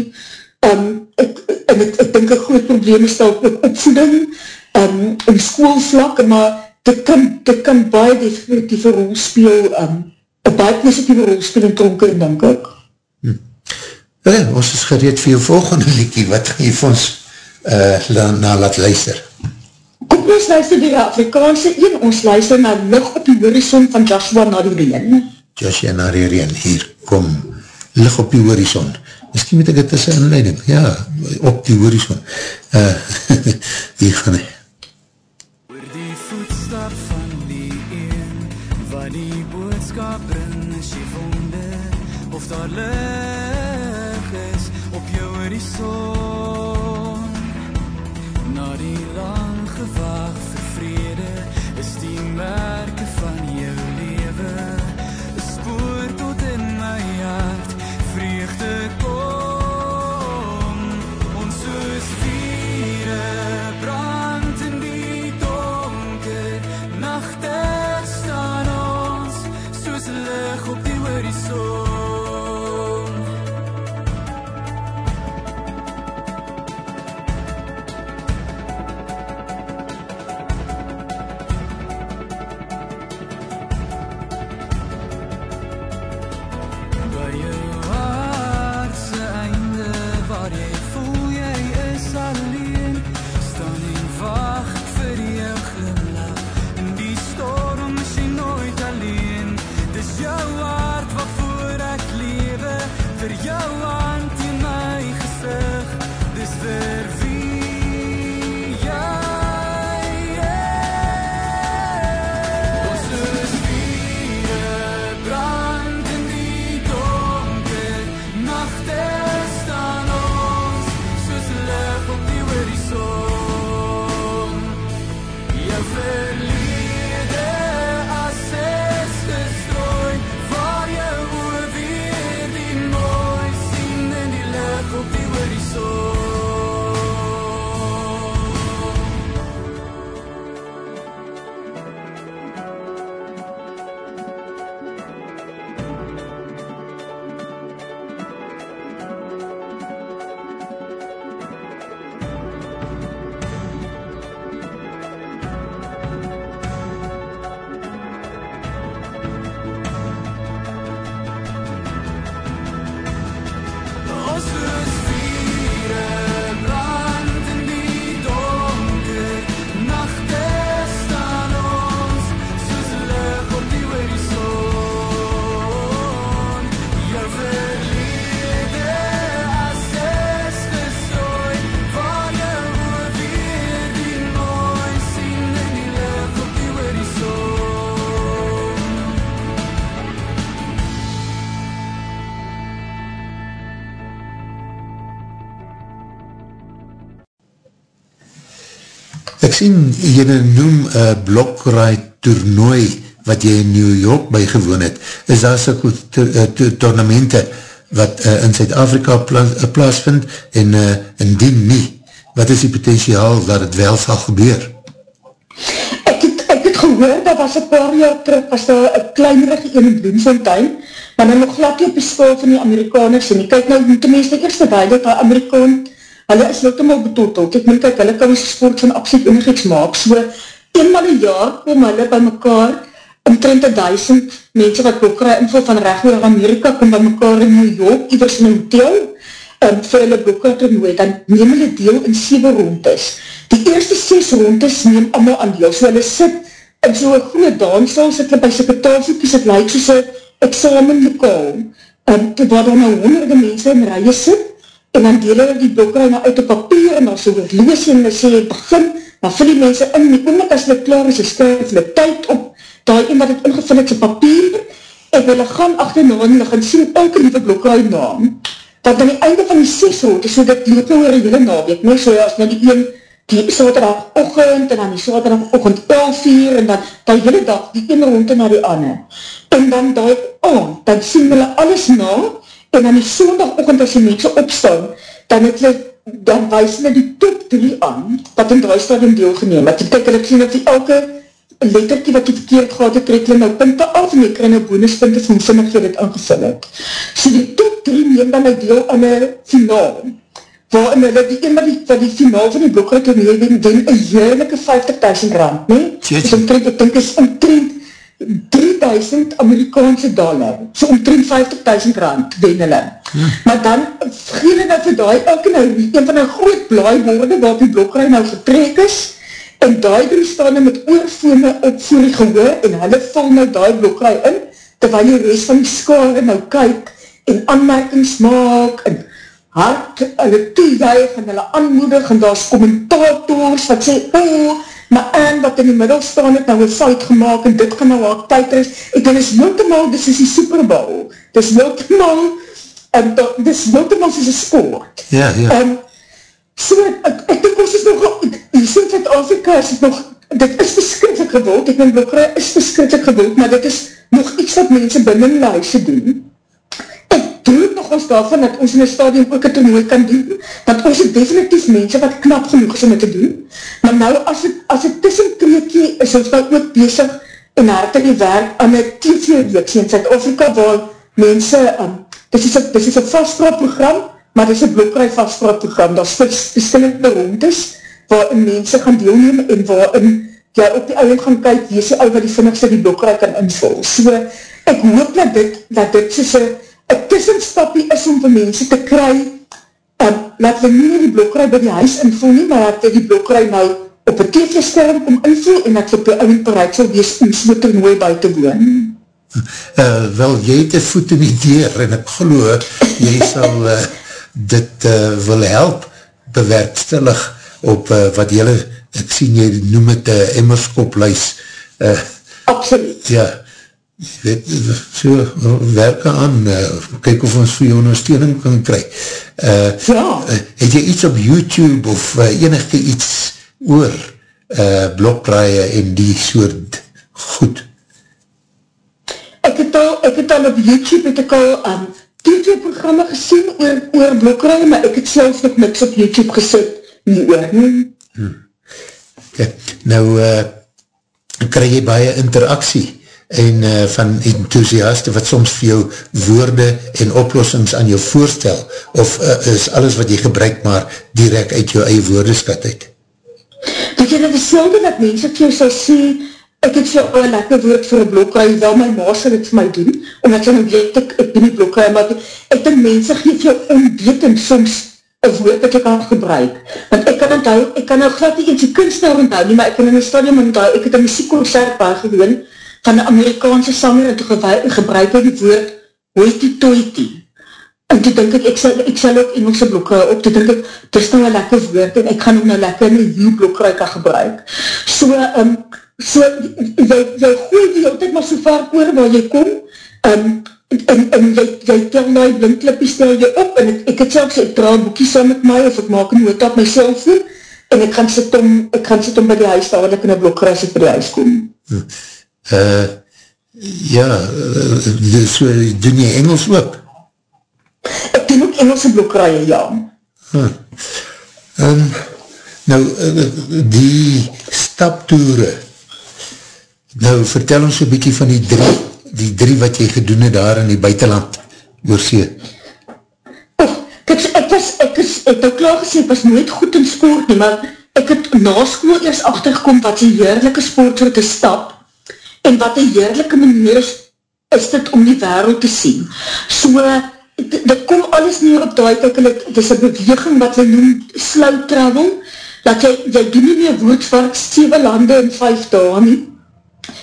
um, ek, en ek, ek denk een groot probleem is dat ook opvoeding, um, in schoolvlak, maar dit kan, dit kan baie definitieve rol speel, um, een baie positieve rol speel in tronke, denk ek. Ja, ons is gereed vir jou volgende liekie, wat gaan jy vir ons uh, na laat luister? Kom ons luister die Afrikaanse een, ons luister na Lug op die horizon van Joshua na die Reen. Joshua na die Reen, hier, kom, Lug op die horizon. Misschien moet ek het as een inleiding, ja, op die horizon. Uh, hier gaan hy. Oor die voetstap van die een, wat die boodskap bring, is jy wonder, of daar lig is op jou horizon. Sien, jylle noem uh, blokraai toernooi wat jy in New York bygewoon het, is daar soke tournamente wat uh, in Zuid-Afrika plaas, uh, plaasvind en uh, indien nie, wat is die potentiaal dat het wel sal gebeur? Ek het, ek het gehoor, dat was een paar jaar terug, was daar een kleinerige een in Bloemfontein, maar dan nog glad op die school van die Amerikaners, en ek kyk nou, tenminste, die eerste weide, dat Amerikaan, hulle is nou te mal betoteld, ek moet kyk, hulle kan ons sport van absoluut enigiets maak, so, eenmaal een jaar kom hulle by mekaar, omtrent een duisend mense wat blokkerij invul van recht oor Amerika kom by mekaar in New York, iwers in een hotel, um, vir hulle blokkerij toernooi, dan neem hulle deel in 7 rondes. Die eerste 6 rondes neem allemaal aan deel, so hulle sit in so'n groe dansal, sit hulle by sekretarsiekies, het lyk soos een examenlokaal, um, waar dan nou honderde mense in rije sit, en dan deel hulle die blokkerij nou uit op papier, en dan so word lees, en hulle sê, begin, dan vul die mense in, die oomlik as hulle klaar is, skryf hulle tyd op, daar een wat het ingevul het sy papier, en hulle gaan achterna en hulle gaan sien elke lieve blokhuis naam, dat aan die einde van die 6 rond, so dat loop nou oor die hele naweek, nie so as nou die een, die saterdag ochend, en dan die saterdag ochend 11 uur, en dan die hele dag, die een rond na die ander, en dan die aan, dan sien hulle alles na, en dan die sondag ochend as die mense opstaan, dan het hulle dan wees hulle die top 3 aan, wat in die stadium deelgeneem, het, kyk, hulle sien dat die elke letterkie wat jy verkeerd gehad het, krijg jy nou punte af en jy krijg nou bonuspunte van sinnig jy dit aangevul het. So die top 3 neem dan nou deel aan een finaal, waarin hulle die een wat die, wat die finaal van die blokkerij tournee wen, wen een heerlijke 50.000 rand, nee? Dus omtrent, ek denk is omtrent 3000 Amerikaanse dollar, so omtrent 50.000 rand wen hulle. Hmm. Maar dan gee hulle nou vir die, elke nou, een van die groot blaai woorde, waar die blokkerij nou getrek is, en die drie staan nou met oorvoene op voor die gehoor, en hulle vul nou die blokrui in, terwijl die rest van die skare nou kyk, en aanmerkings maak, en hart, hulle toejuig, en hulle aanmoedig, en daar is commentators, wat sê, oh, maar en wat in die middel staan het, nou een fout gemaakt, en dit gaan nou al tyd is, ek denk, is notemaal, dit is die Superbowl, dit is notemaal, en dit is notemaal soos een sport. Ja, ja. Um, so, ek, ek denk, ons is nogal, die Zuid-Afrika is nog, dit is beskrikkelijk gewild, ek denk, Blokrij is beskrikkelijk gewild, maar dit is nog iets wat mense binnen luise doen. Doe nog ons daarvan, dat ons in een stadium ook het toernooi kan doen, dat ons het definitief mense wat knap genoeg is om het te doen, maar nou, as het, as het tussen kreekie is, ons nou ook bezig in die werk aan een TV-reeksie in Zuid-Afrika, waar mense, um, dit is een vastpraatprogram, maar dit is een Blokrij vastpraatprogram, dat is verskillende rondes, waarin mense gaan deelneem en waarin jy op die ouwe gaan kyk, wie is die ouwe die vinnigste die blokrij kan invul. So, ek hoop dat dit, dat dit soos een tussenstapie is om vir mense te kry, um, laat we nie die blokrij by die huis invul nie, maar dat die blokrij nou op een TV-skerm kom invul en dat jy op die ouwe bereik sal wees om so toernooi by te woon. Uh, wel, jy het een voet in die deur en ek geloof, jy sal uh, dit uh, wil help bewerkstillig op uh, wat jylle, ek sien jy noem het uh, emmerskopluis. Uh, Absoluut. Ja, weet, so werke aan, uh, kyk of ons vir jou ondersteuning kan kry. Uh, ja. Uh, het jy iets op YouTube of uh, enige iets oor uh, blokkraaie en die soort goed? Ek het al, ek het al op YouTube het ek al um, TV-programme gesien oor, oor blokkraaie, maar ek het self nog niks op YouTube gesit nie oor. Hmm. Ja, nou, uh, krijg jy baie interaksie en uh, van enthousiaste wat soms vir jou woorde en oplossings aan jou voorstel, of uh, is alles wat jy gebruik maar direct uit jou eie woordeskat uit? Weet jy, dat is selde dat mense vir jou sal sê, ek het vir jou een lekker woord vir een blokhuis, wel my maas sal het vir my doen, omdat jy nou weet, ek, ek doen die blokhuis, maar ek denk mense geef jou onwetend soms een woord wat ek kan gebruik. Want ek kan onthou, ek kan nou glad nie eens die kunstenaar onthou nie, maar ek kan in een stadium onthou, ek het een muziekconcert bijgewoon van een Amerikaanse sanger en toe gebruik die woord hoity-toity. En toe denk ek, ek sal, ek sal ook Engelse blokke op, toe denk ek, dit is nou een lekker woord en ek gaan ook nou lekker in die nieuw blokruik kan gebruik. So, um, so, jy, jy gooi die altijd maar so vaak oor waar jy kom, um, en, en jy, jy tel my blinklipie stel jy op, en ek, ek het selfs, ek draal boekie saam met my, of ek maak een noot op my cellfoon, en ek gaan sit om, ek gaan sit om by die huis, waar ek in een blokreis by die huis kom. Uh, Ja, uh, so doen jy Engels ook? Ek doen ook Engelse blokkerije, ja. Huh. Um, nou, uh, die staptoere, nou vertel ons een bykie van die drie, die drie wat jy gedoen het daar in die buitenland, oorsee. Oh, kijk, ek was, ek is, ek het al klaar gesê, ek was nooit goed in sport nie, maar ek het na school eers achtergekom wat die heerlijke sport vir te stap, en wat een heerlijke manier is, is dit om die wereld te sien. So, dit kom alles neer op die kijk, dit is een beweging wat we noem slow travel, dat jy, jy doen nie meer woordvark 7 lande in 5 dagen nie.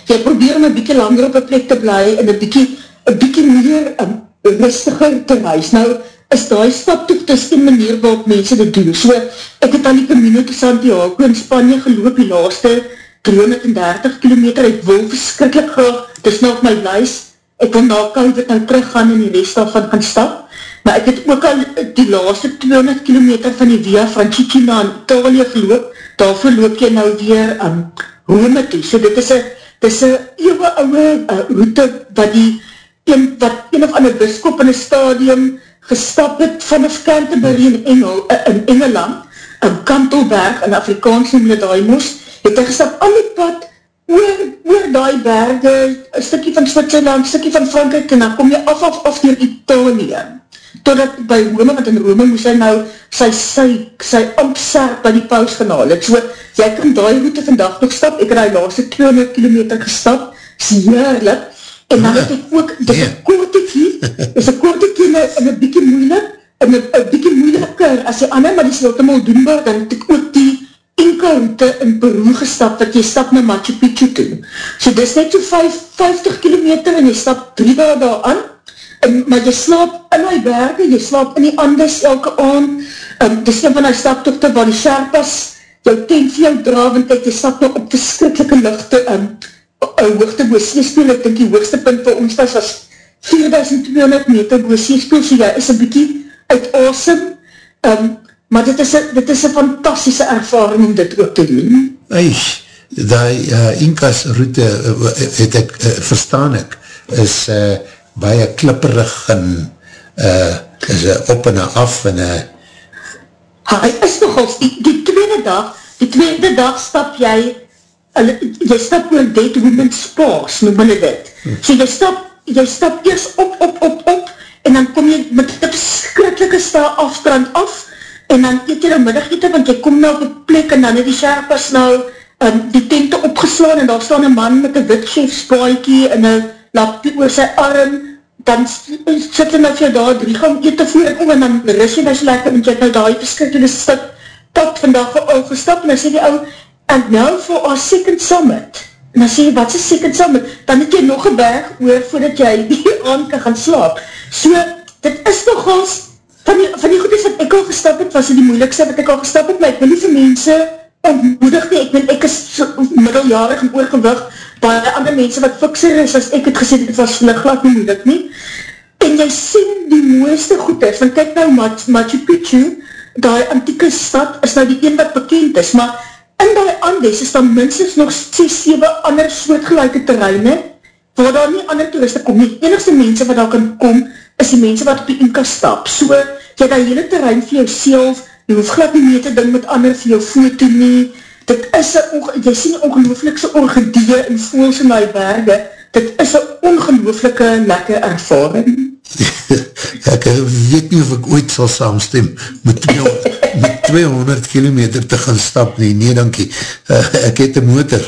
Jy probeer om een bykie langer op een plek te bly en een bykie, een bykie meer um, rustiger te reis. Nou, is die stap toch dis die manier waarop mense dit doen. So, ek het aan die Camino te Santiago in Spanje geloop die laaste 330 kilometer, ek wil verskrikkelijk graag, het is nou op my lijs, ek wil na COVID nou terug gaan en die rest daarvan gaan stap, maar ek het ook al die laaste 200 kilometer van die Via Francicina in Italië geloop, daarvoor loop jy nou weer um, Rome toe, so dit is een dit is een eeuwe ouwe uh, route wat die een, wat een of ander biskop in een stadium gestap het vanaf Canterbury in, Engel, uh, in Engeland, in Kantelberg in Afrikaans noem daar moest, het hy gestap al die pad oor, oor die berge, een stukkie van Switserland, een stukkie van Frankrijk, en dan kom jy af, af, af door Italië, totdat by Rome, want in Rome moes hy nou sy, sy, sy ampsaar by die paus genaal het, so jy kan die route vandag nog stap, ek het die laatste 200 kilometer gestap, is heerlijk, en dan het ek ook, dit is een kortekie, dit is een kortekie en een bykie moeilik, en een bykie moeiliker as die ander, maar die is heeltemaal doenbaar, dan het ek ook die Inca route in Peru gestap, dat jy stap na Machu Picchu toe. So dis net so 5, 50 kilometer en jy stap 3 daar daar aan, en, maar jy slaap in die berge, jy slaap in die Andes elke aand, um, dis een van die staptochte waar die Sherpas jou tent vir jou dra, want jy stap nou op verskrikkelijke lichte um, hoogte boos seespeel, ek dink die hoogste punt vir ons was was 4200 meter boos seespeel, so jy is een bykie uit awesome, um, maar dit is, dit is een fantastische ervaring om dit ook te doen. Eish, die uh, Inkas route, uh, het ek, uh, verstaan ek, is uh, baie klipperig en uh, is uh, op en af en uh, Hy is nogals, die, die tweede dag, die tweede dag stap jy, uh, jy stap oor Dead Women's Pass, noem hulle dit. Hm. So jy stap, jy stap eers op, op, op, op, en dan kom jy met die skrikkelike sta afstrand af, en dan eet jy nou middagete, want jy kom nou op die plek, en dan het die Sherpas nou um, die tente opgeslaan, en daar staan een man met een wit chefspaaikie, en een lapie oor sy arm, dan sit jy nou vir jou daar drie gaan eet te voer, en, en dan ris jy nou so lekker, want jy het nou daar verskrikkende stuk tot vandag al gestap, en dan sê die ou, and now for our second summit, en dan sê jy, wat is second summit? Dan het jy nog een berg oor, voordat jy die aan kan gaan slaap. So, dit is nogals, van die, van die goedies wat ek al gestap het, was die moeilikste wat ek al gestap het, maar ek wil nie vir mense ontmoedig nie, ek ben, ek is so middeljarig en oorgewig, baie ander mense wat fikser is, as ek het gesê, dit was vlug glad nie moeilik nie, en jy sien die mooiste goedies, want kyk nou, Machu Picchu, die antieke stad, is nou die een wat bekend is, maar in die Andes is dan minstens nog 6-7 ander soortgelijke terreine, waar daar nie ander toeriste kom, die enigste mense wat daar kan kom, is die mense wat op die Inka stap, so, jy die hele terrein vir jou self, jy hoef glad nie mee te ding met ander vir jou foto nie, dit is een, jy sien ongelooflikse orgidee en voels in die berge, dit is een ongelooflike lekker ervaring. ek weet nie of ek ooit sal saamstem met 200, met 200 kilometer te gaan stap nie, nee dankie, uh, ek het een motor.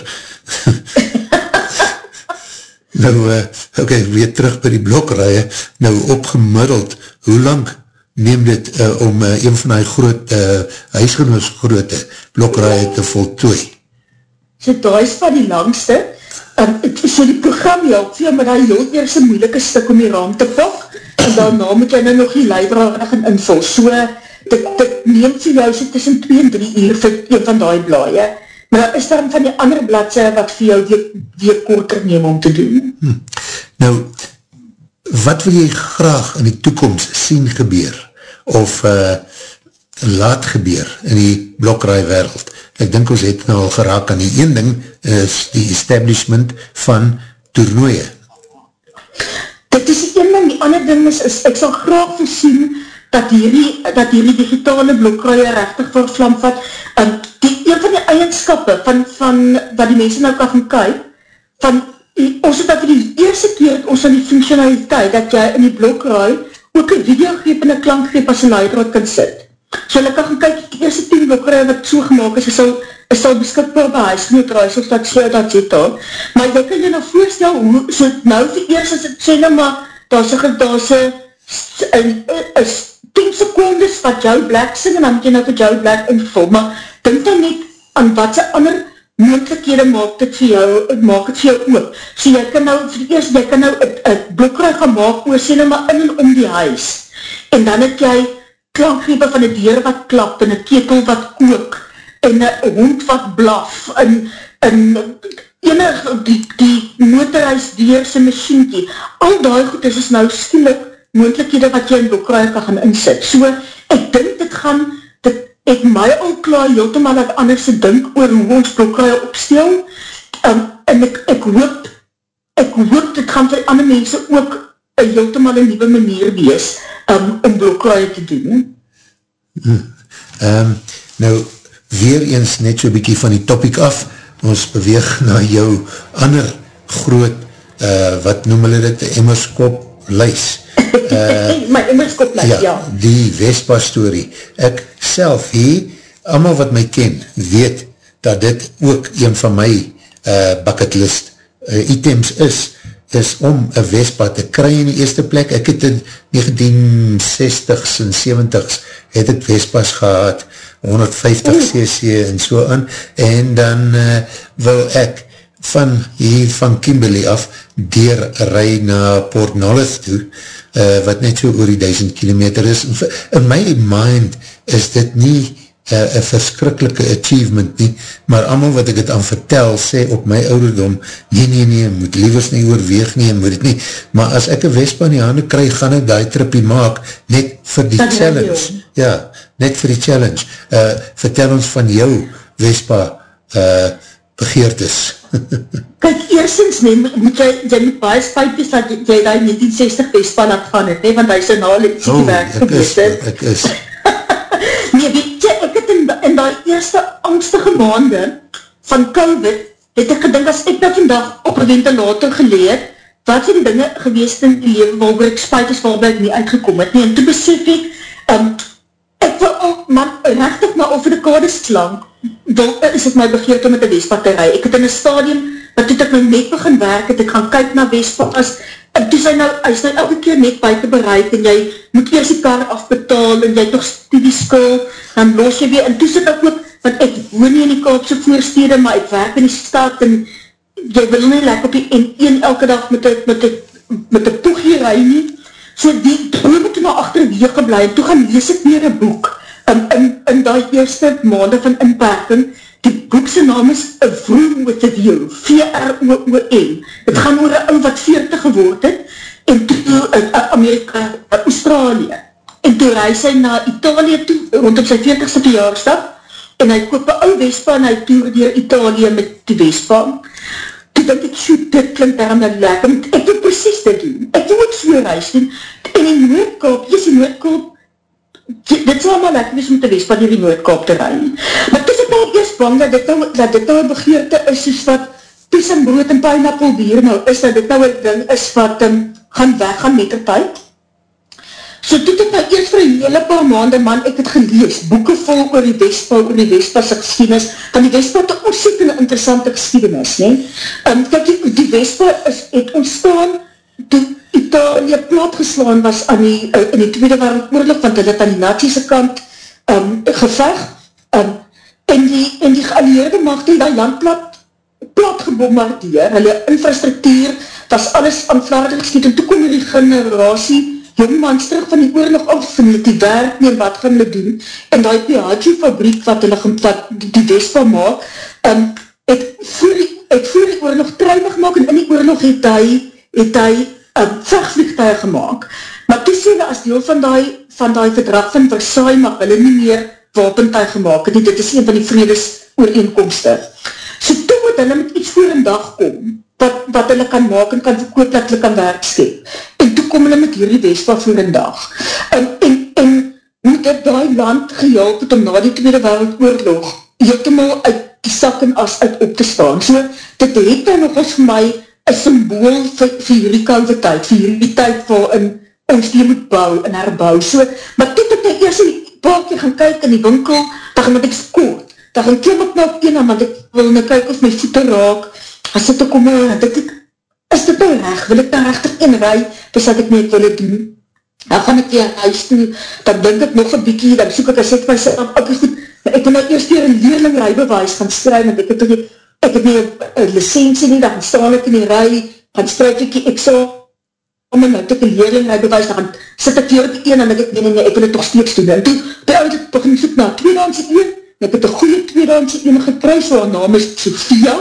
nou, uh, ok, weer terug by die blokrije, nou opgemiddeld, hoe lang neem dit uh, om uh, een van die groot uh, huisgenoosgroote blokraie te voltooi? So daar is van die langste, um, so die program help vir jou, maar daar heel eerst een moeilike stuk om die raam te pak, en daarna moet jy nou nog die leidraag in invul, so dit, dit neem vir jou so tussen 2 en 3 uur vir een van die blaie, maar daar is dan van die andere bladse wat vir jou weer, weer korter neem om te doen. Hm. Nou, wat wil jy graag in die toekomst sien gebeur? Of uh, laat gebeur in die blokraai wereld. Ek dink ons het nou al geraak aan die een ding is die establishment van toernooie dit is die een ding, die ander ding is, is ek sal graag voorsien dat hierdie, dat hierdie digitale blokkruie rechtig voor vlam vat, en die, een van die eigenskappe van, van wat die mense nou kan gaan kyk, van, die, ons het dat die eerste keer, ons aan die functionaliteit, dat jy in die blokrui ook een videogreep en een klankgreep as een luidraad kan sit. So hulle kan gaan kyk, die eerste 10 blokrui wat so gemaakt is, is al, is al beskikbaar by huis, nie kruis of dat so dat jy tal. Maar jy kan jy nou voorstel, hoe, so nou vir eers as het sê nou maar, daar is een, daar is een, is 10 secondes wat jou black sing, en dan moet jy nou vir jou black invul, maar denk dan net aan wat sy ander moendlikhede maak dit vir jou, maak dit vir jou ook. So jy kan nou, vir die eerste, jy kan nou een blokrui gaan maak, oor sê nou maar in en om die huis, en dan het jy klankgrepe van die deur wat klap, en een ketel wat kook, en een hond wat blaf, en, en enig, die, die motorhuis deur sy machienkie, al die goed is, is nou skielik moendlikhede wat jy in blokrui kan gaan insit. So, ek dink dit gaan, het my al klaar, heeltemaal dat anders se dink oor hoe ons blokrui opstel, um, en ek, ek hoop, ek hoop dit gaan vir ander mense ook een heeltemaal een nieuwe manier wees, um, om blokrui te doen. Hmm. Um, nou, weer eens net so bykie van die topic af, ons beweeg na jou ander groot, uh, wat noem hulle dit, emmerskop lys. Uh, My emmerskop lys, ja, ja. Die Vespa story. Ek self hier, allemaal wat my ken, weet dat dit ook een van my uh, bucket list uh, items is, is om een Vespa te kry in die eerste plek. Ek het in 1960s en 70s het ek Vespas gehad, 150cc en so aan, en dan uh, wil ek van hier van Kimberley af dier rij na Port Nolith toe, uh, wat net so oor die 1000 kilometer is. In my mind is dit nie uh, een verskrikkelike achievement nie, maar allemaal wat ek het aan vertel, sê op my ouderdom, nee, nee, nee, moet liewers nie oorweeg nie, moet het nie, maar as ek een Vespa in die handen krijg, gaan ek die trippie maak, net vir die challenge, ja, net vir die challenge, uh, vertel ons van jou Vespa uh, begeertes. Kijk, eerstens nie, moet jy, jy moet baie spijt is dat jy die 1960 Vespa laat gaan het, nie, want hy is een al het oh, werk geweest. Ek is, nee, weet jy, ek het in, in die eerste angstige maande van COVID, het ek gedink, as ek nou vandag op een ventilator geleerd, wat zijn die dinge geweest in die leven, waar ek spijt is, waar ek nie uitgekom het, nie, en toe besef ek, um, ek wil ook, man, rechtig maar over de kade slang, wil, is het my begeerd om met die Vespa-terij, ek het in een stadium, wat toe ek nou net begin werk, het ek gaan kyk na Vespa, as, en toe sy nou, hy is nou elke keer net buiten bereik, en jy moet eers die kar afbetaal, en jy toch studieskul, dan los jy weer, en toe sit ek ook, want ek woon nie in die Kaapse voorstede, maar ek werk in die stad, en jy wil nie lekker op die N1 elke dag met die, met die, met die poegie rij nie, so die, toe moet maar achterweer geblei, en toe gaan lees ek weer een boek, in, in, in die eerste maande van inperking, die boekse naam is A Vroom with a View, V-R-O-O-N, het gaan oor een ou wat 40 geword het, en toe in Amerika, in Australië, en toe reis hy na Italië toe, rondom sy 40ste verjaarsdag, en hy koop een ou Vespa, en hy toer door Italië met die Vespa, denk ek, so dit klink daarom nou lekker, ek wil precies dit doen, ek wil ook so reis en in Noordkoop, jy is in Noordkoop, dit sal maar lekker wees om te wees van die Noordkaap te rij. Maar het is ek nou eerst bang dat dit nou, dat dit nou begeerte is, soos wat pies en brood en pineapple bier nou is, dat dit nou een ding is wat um, gaan weg gaan met die tijd. So toe het nou eerst vir een hele paar maanden, man, ek het gelees, boeken vol oor die Westpa, oor die Westpa'se geschiedenis, want die Westpa het een ontzettende interessante geschiedenis, nie? Um, kijk, die, die Westpa is, het ontstaan toe Italië platgeslaan was aan die, uh, in die Tweede Wereldoorlog, want hulle het aan die naziese kant um, geveg, um, en die, en die geallieerde macht die die land plat, plat gebombardeer, hulle infrastructuur was alles aanvlaardig geskiet, en toe kom die generatie jongmans terug van die oorlog af, en het die werk neem wat gaan hulle doen, en die Piaggio fabriek wat hulle wat die Vespa maak, um, het voor het voor die oorlog treinig maak, en in die oorlog het hy, het hy um, vechtvliegtuig gemaakt. Maar toe sê as deel van die, van die verdrag van Versailles mag hulle nie meer wapentuig gemaakt. Die, dit is een van die vredes ooreenkomste. So toe moet hulle met iets voor een dag kom, wat, wat hulle kan maak en kan verkoop dat hulle kan werk skep. En toe kom hulle met hierdie Wespa voor een dag. En, en, en moet het die land gehelp het om na die Tweede Wereldoorlog heeltemaal uit die sak en as uit op te staan. So, dit het nou nog eens vir my een symbool vir, vir hierdie koude tyd, vir hierdie tyd waarin ons die moet bou en herbou. So, maar toe het ek eerst in die paakje gaan kyk in die winkel, dan gaan ek skoot, dan gaan klim ek nou een, want ek wil nou kyk of my voete raak, as dit ek kom, dan denk ek, is dit nou recht, wil ek nou rechtig in rij, dus dat ek nie wil doen, dan gaan ek weer huis toe, dan denk ek nog een bykie, dan soek ek, ek myself, ek is goed, ek wil nou eerst weer een leerling rijbewijs gaan skryf, want ek het, ek het nie een licentie nie, dan staan ek in die rij, gaan skryf ek die examen, om en uit ek een leerling my bewijs, dan sit ek hier op die een, en ek, nee, nee, nee, ek wil het toch steeds doen, en toe, by oud ek begin soek na tweedaanse een, en ek het een goeie tweedaanse een gekry, so haar naam is Sophia,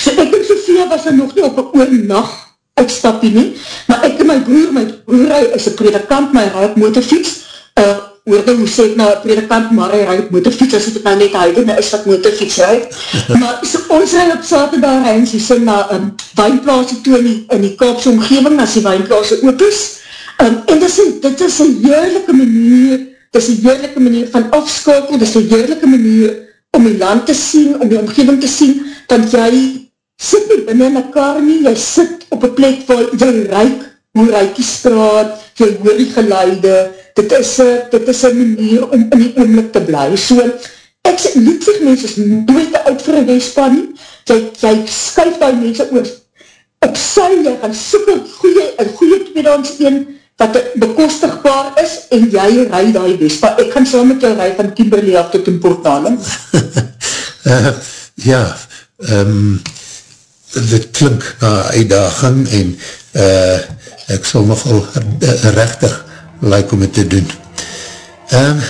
so ek en Sophia was er nog nie op een oornacht uitstapie nie, maar ek en my broer, my broer is een predikant, my raad motorfiets, uh, hoorde hoe sê ek nou, predikant, maar hy rijd motorfiets, as ek nou net huide, nou is wat motorfiets rijd. maar so, ons rijd op saterdag en sy sê na um, wijnplaas toe in die, in die Kaapse omgeving, as die wijnplaas oop is. Um, en dit is, dit is een heerlijke manier, dit is een heerlijke manier van afskakel, dit is een heerlijke manier om die land te sien, om die omgeving te sien, want jy sit nie binnen in mekaar nie, jy sit op een plek waar jy ruik, hoe ruik die straat, jy hoor die geluide, dit is een, dit is een manier om in die oomlik te bly. So, ek sê, liedvig mens is nooit te oud vir een weespan nie, jy, jy skuif die mense oor, op sy, jy gaan soek een goeie, een goeie tweedans een, wat bekostigbaar is, en jy rij die weespan. Ek gaan so met jou rij van Kimberley af tot in Portalen. uh, ja, um, dit klink na uitdaging, en uh, ek sal nogal rechtig like om het te doen. Um,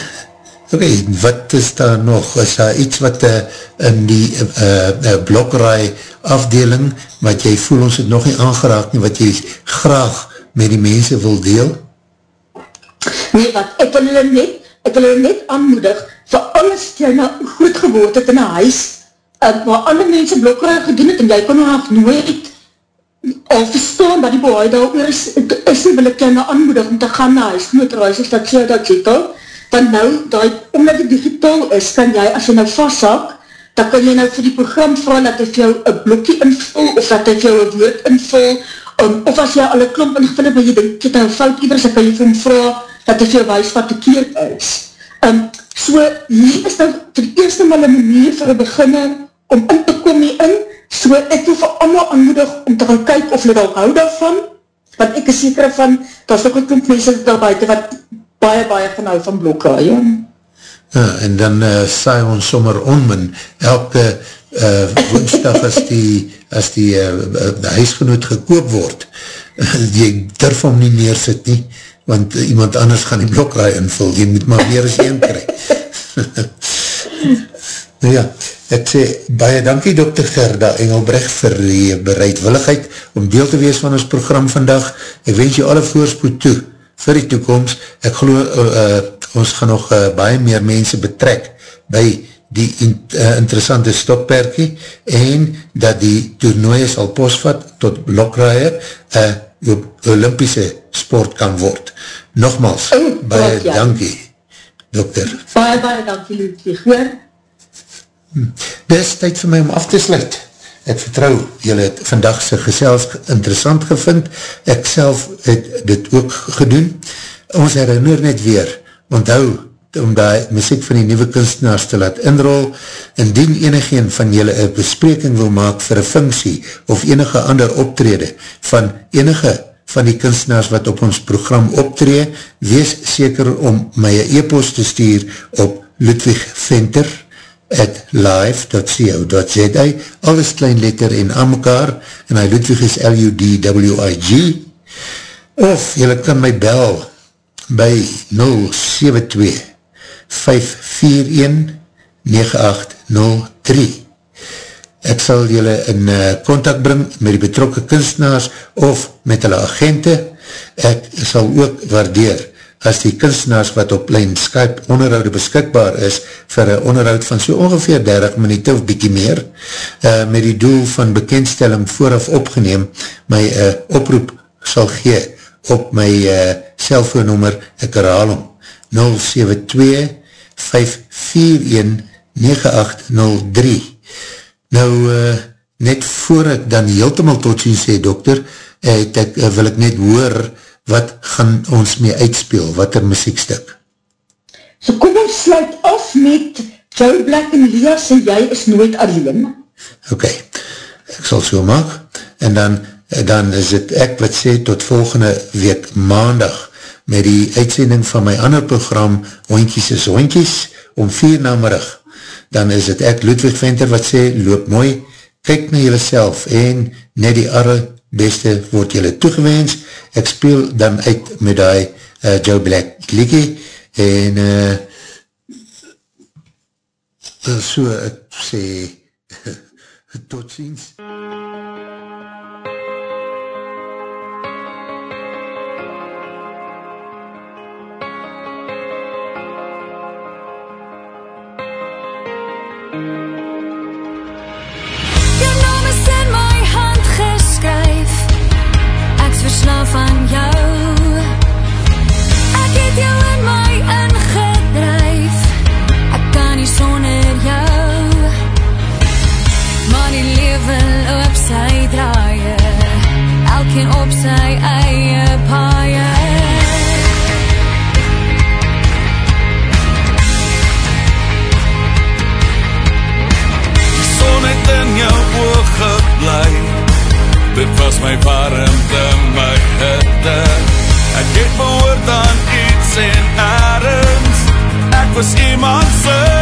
Oké, okay, wat is daar nog? Is daar iets wat uh, in die uh, uh, blokrij afdeling, wat jy voel ons het nog nie aangeraakt nie, wat jy graag met die mense wil deel? Nee, wat, ek wil hulle net, ek wil hulle net aanmoedig, vir alles jy nou goed gewoord het in een huis, uh, waar alle mense blokrij gedoen het, en jy kon nog nooit al verstaan wat die behoud daar oor is, is nie wil ek jou nou aanmoedig om te gaan na huis, moet reis is dat jy dat tal, want nou, die, omdat die digitaal is, kan jy, as jy nou vasthak, dan kan jy nou vir die program vraag, dat hy vir jou een blokkie invul, of dat hy vir jou een woord invul, um, of as jy al een klomp ingevul het, maar jy denk, jy het nou fout ieders, dan kan jy vir hom vraag, dat hy vir jou wijs wat verkeerd is. Um, so, hier is nou vir die eerste mal een manier vir een beginner, om in te kom hierin, So ek wil vir allemaal aanmoedig om te gaan kyk of hulle al hou daarvan, want ek is seker van, dat is ook een klomp mense daar buiten wat baie, baie van hou van blokke, ja. Ja, en dan uh, saai ons sommer onmin, elke uh, woensdag as die, as die uh, huisgenoot gekoop word, uh, jy durf hom nie neersit nie, want uh, iemand anders gaan die blokraai invul, jy moet maar weer eens een kry. nou ja, Ek sê, baie dankie Dr. Gerda Engelbrecht vir die bereidwilligheid om deel te wees van ons program vandag. Ek wens jy alle voorspoed toe vir die toekomst. Ek geloof, uh, uh, ons gaan nog uh, baie meer mense betrek by die in, uh, interessante stokperkie en dat die toernooie sal posvat tot blokraaie uh, op Olympische sport kan word. Nogmaals, oh, baie ja. dankie, dokter. Baie, baie dankie, Ludwig. Hoor, Hm. Dit is tyd vir my om af te sluit. Ek vertrou, jylle het vandagse gesels interessant gevind. Ek self het dit ook gedoen. Ons herinner net weer, onthou, om die muziek van die nieuwe kunstenaars te laat inrol, indien enigeen van jylle een bespreking wil maak vir een funksie of enige ander optrede van enige van die kunstenaars wat op ons program optree, wees seker om my e-post te stuur op Ludwig Venter, at live.co.za alles klein letter en aan mekaar. En hy Ludwig is L-U-D-W-I-G of jylle kan my bel by 072 541 9803 ek sal jylle in contact uh, bring met die betrokke kunstenaars of met hulle agente. Ek sal ook waardeer as die kunstenaars wat op lijn Skype onderhoud beskikbaar is vir een onderhoud van so ongeveer 30 minuut of bykie meer, uh, met die doel van bekendstelling vooraf opgeneem, my uh, oproep sal gee op my uh, cellfoonnummer, ek herhaal om, 072 541 9803 Nou, uh, net voor ek dan heeltemal tot sien sê, dokter, het ek, uh, wil ek net hoor wat gaan ons mee uitspeel, wat er muziekstuk? So kom ons sluit af met Joe Black en Lia sê jy is nooit alleen. Ok, ek sal so maak, en dan, dan is het ek wat sê tot volgende week maandag met die uitsending van my ander program Hoinkies is Hoinkies om vier namerig. Dan is het ek Ludwig Venter wat sê, loop mooi, kyk na jylle self en net die arre beste word jylle toegewens. Ek speel dan uit met die uh, Joe Black Liggie en uh, so ek sê tot ziens. Nie sonder jou Maar die lewe loop sy draaie Elkeen op sy eie paaie Die son het in jou oog geblei Dit was my warmte, my hitte. Ek het behoort aan iets en ergens Ek was iemand sy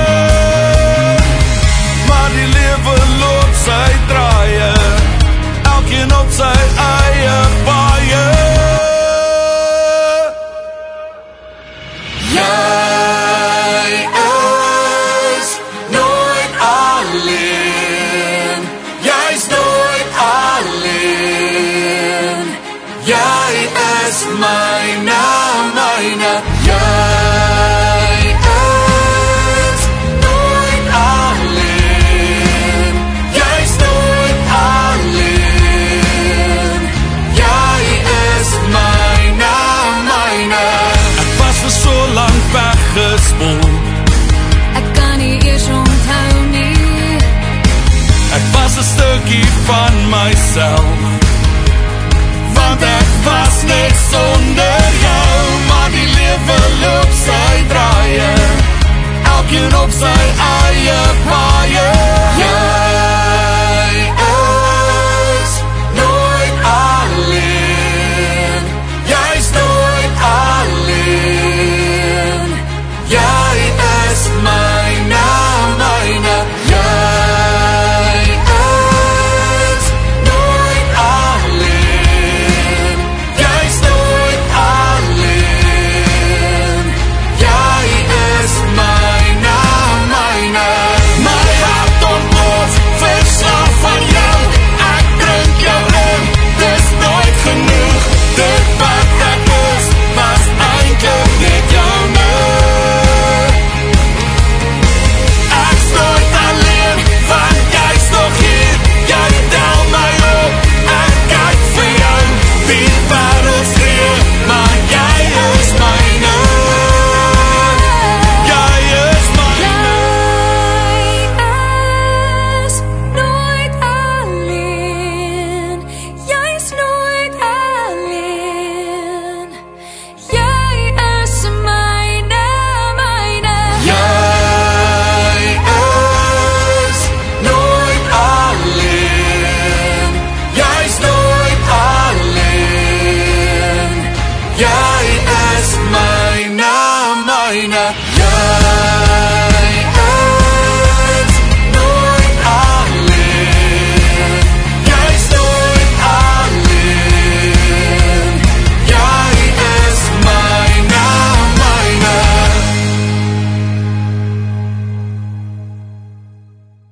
weggespoel. Ek kan nie eers onthou nie Ek was een stukkie van myself Want ek was net sonder jou. Maar die lewe loop sy draaie Elkeen op sy eie paard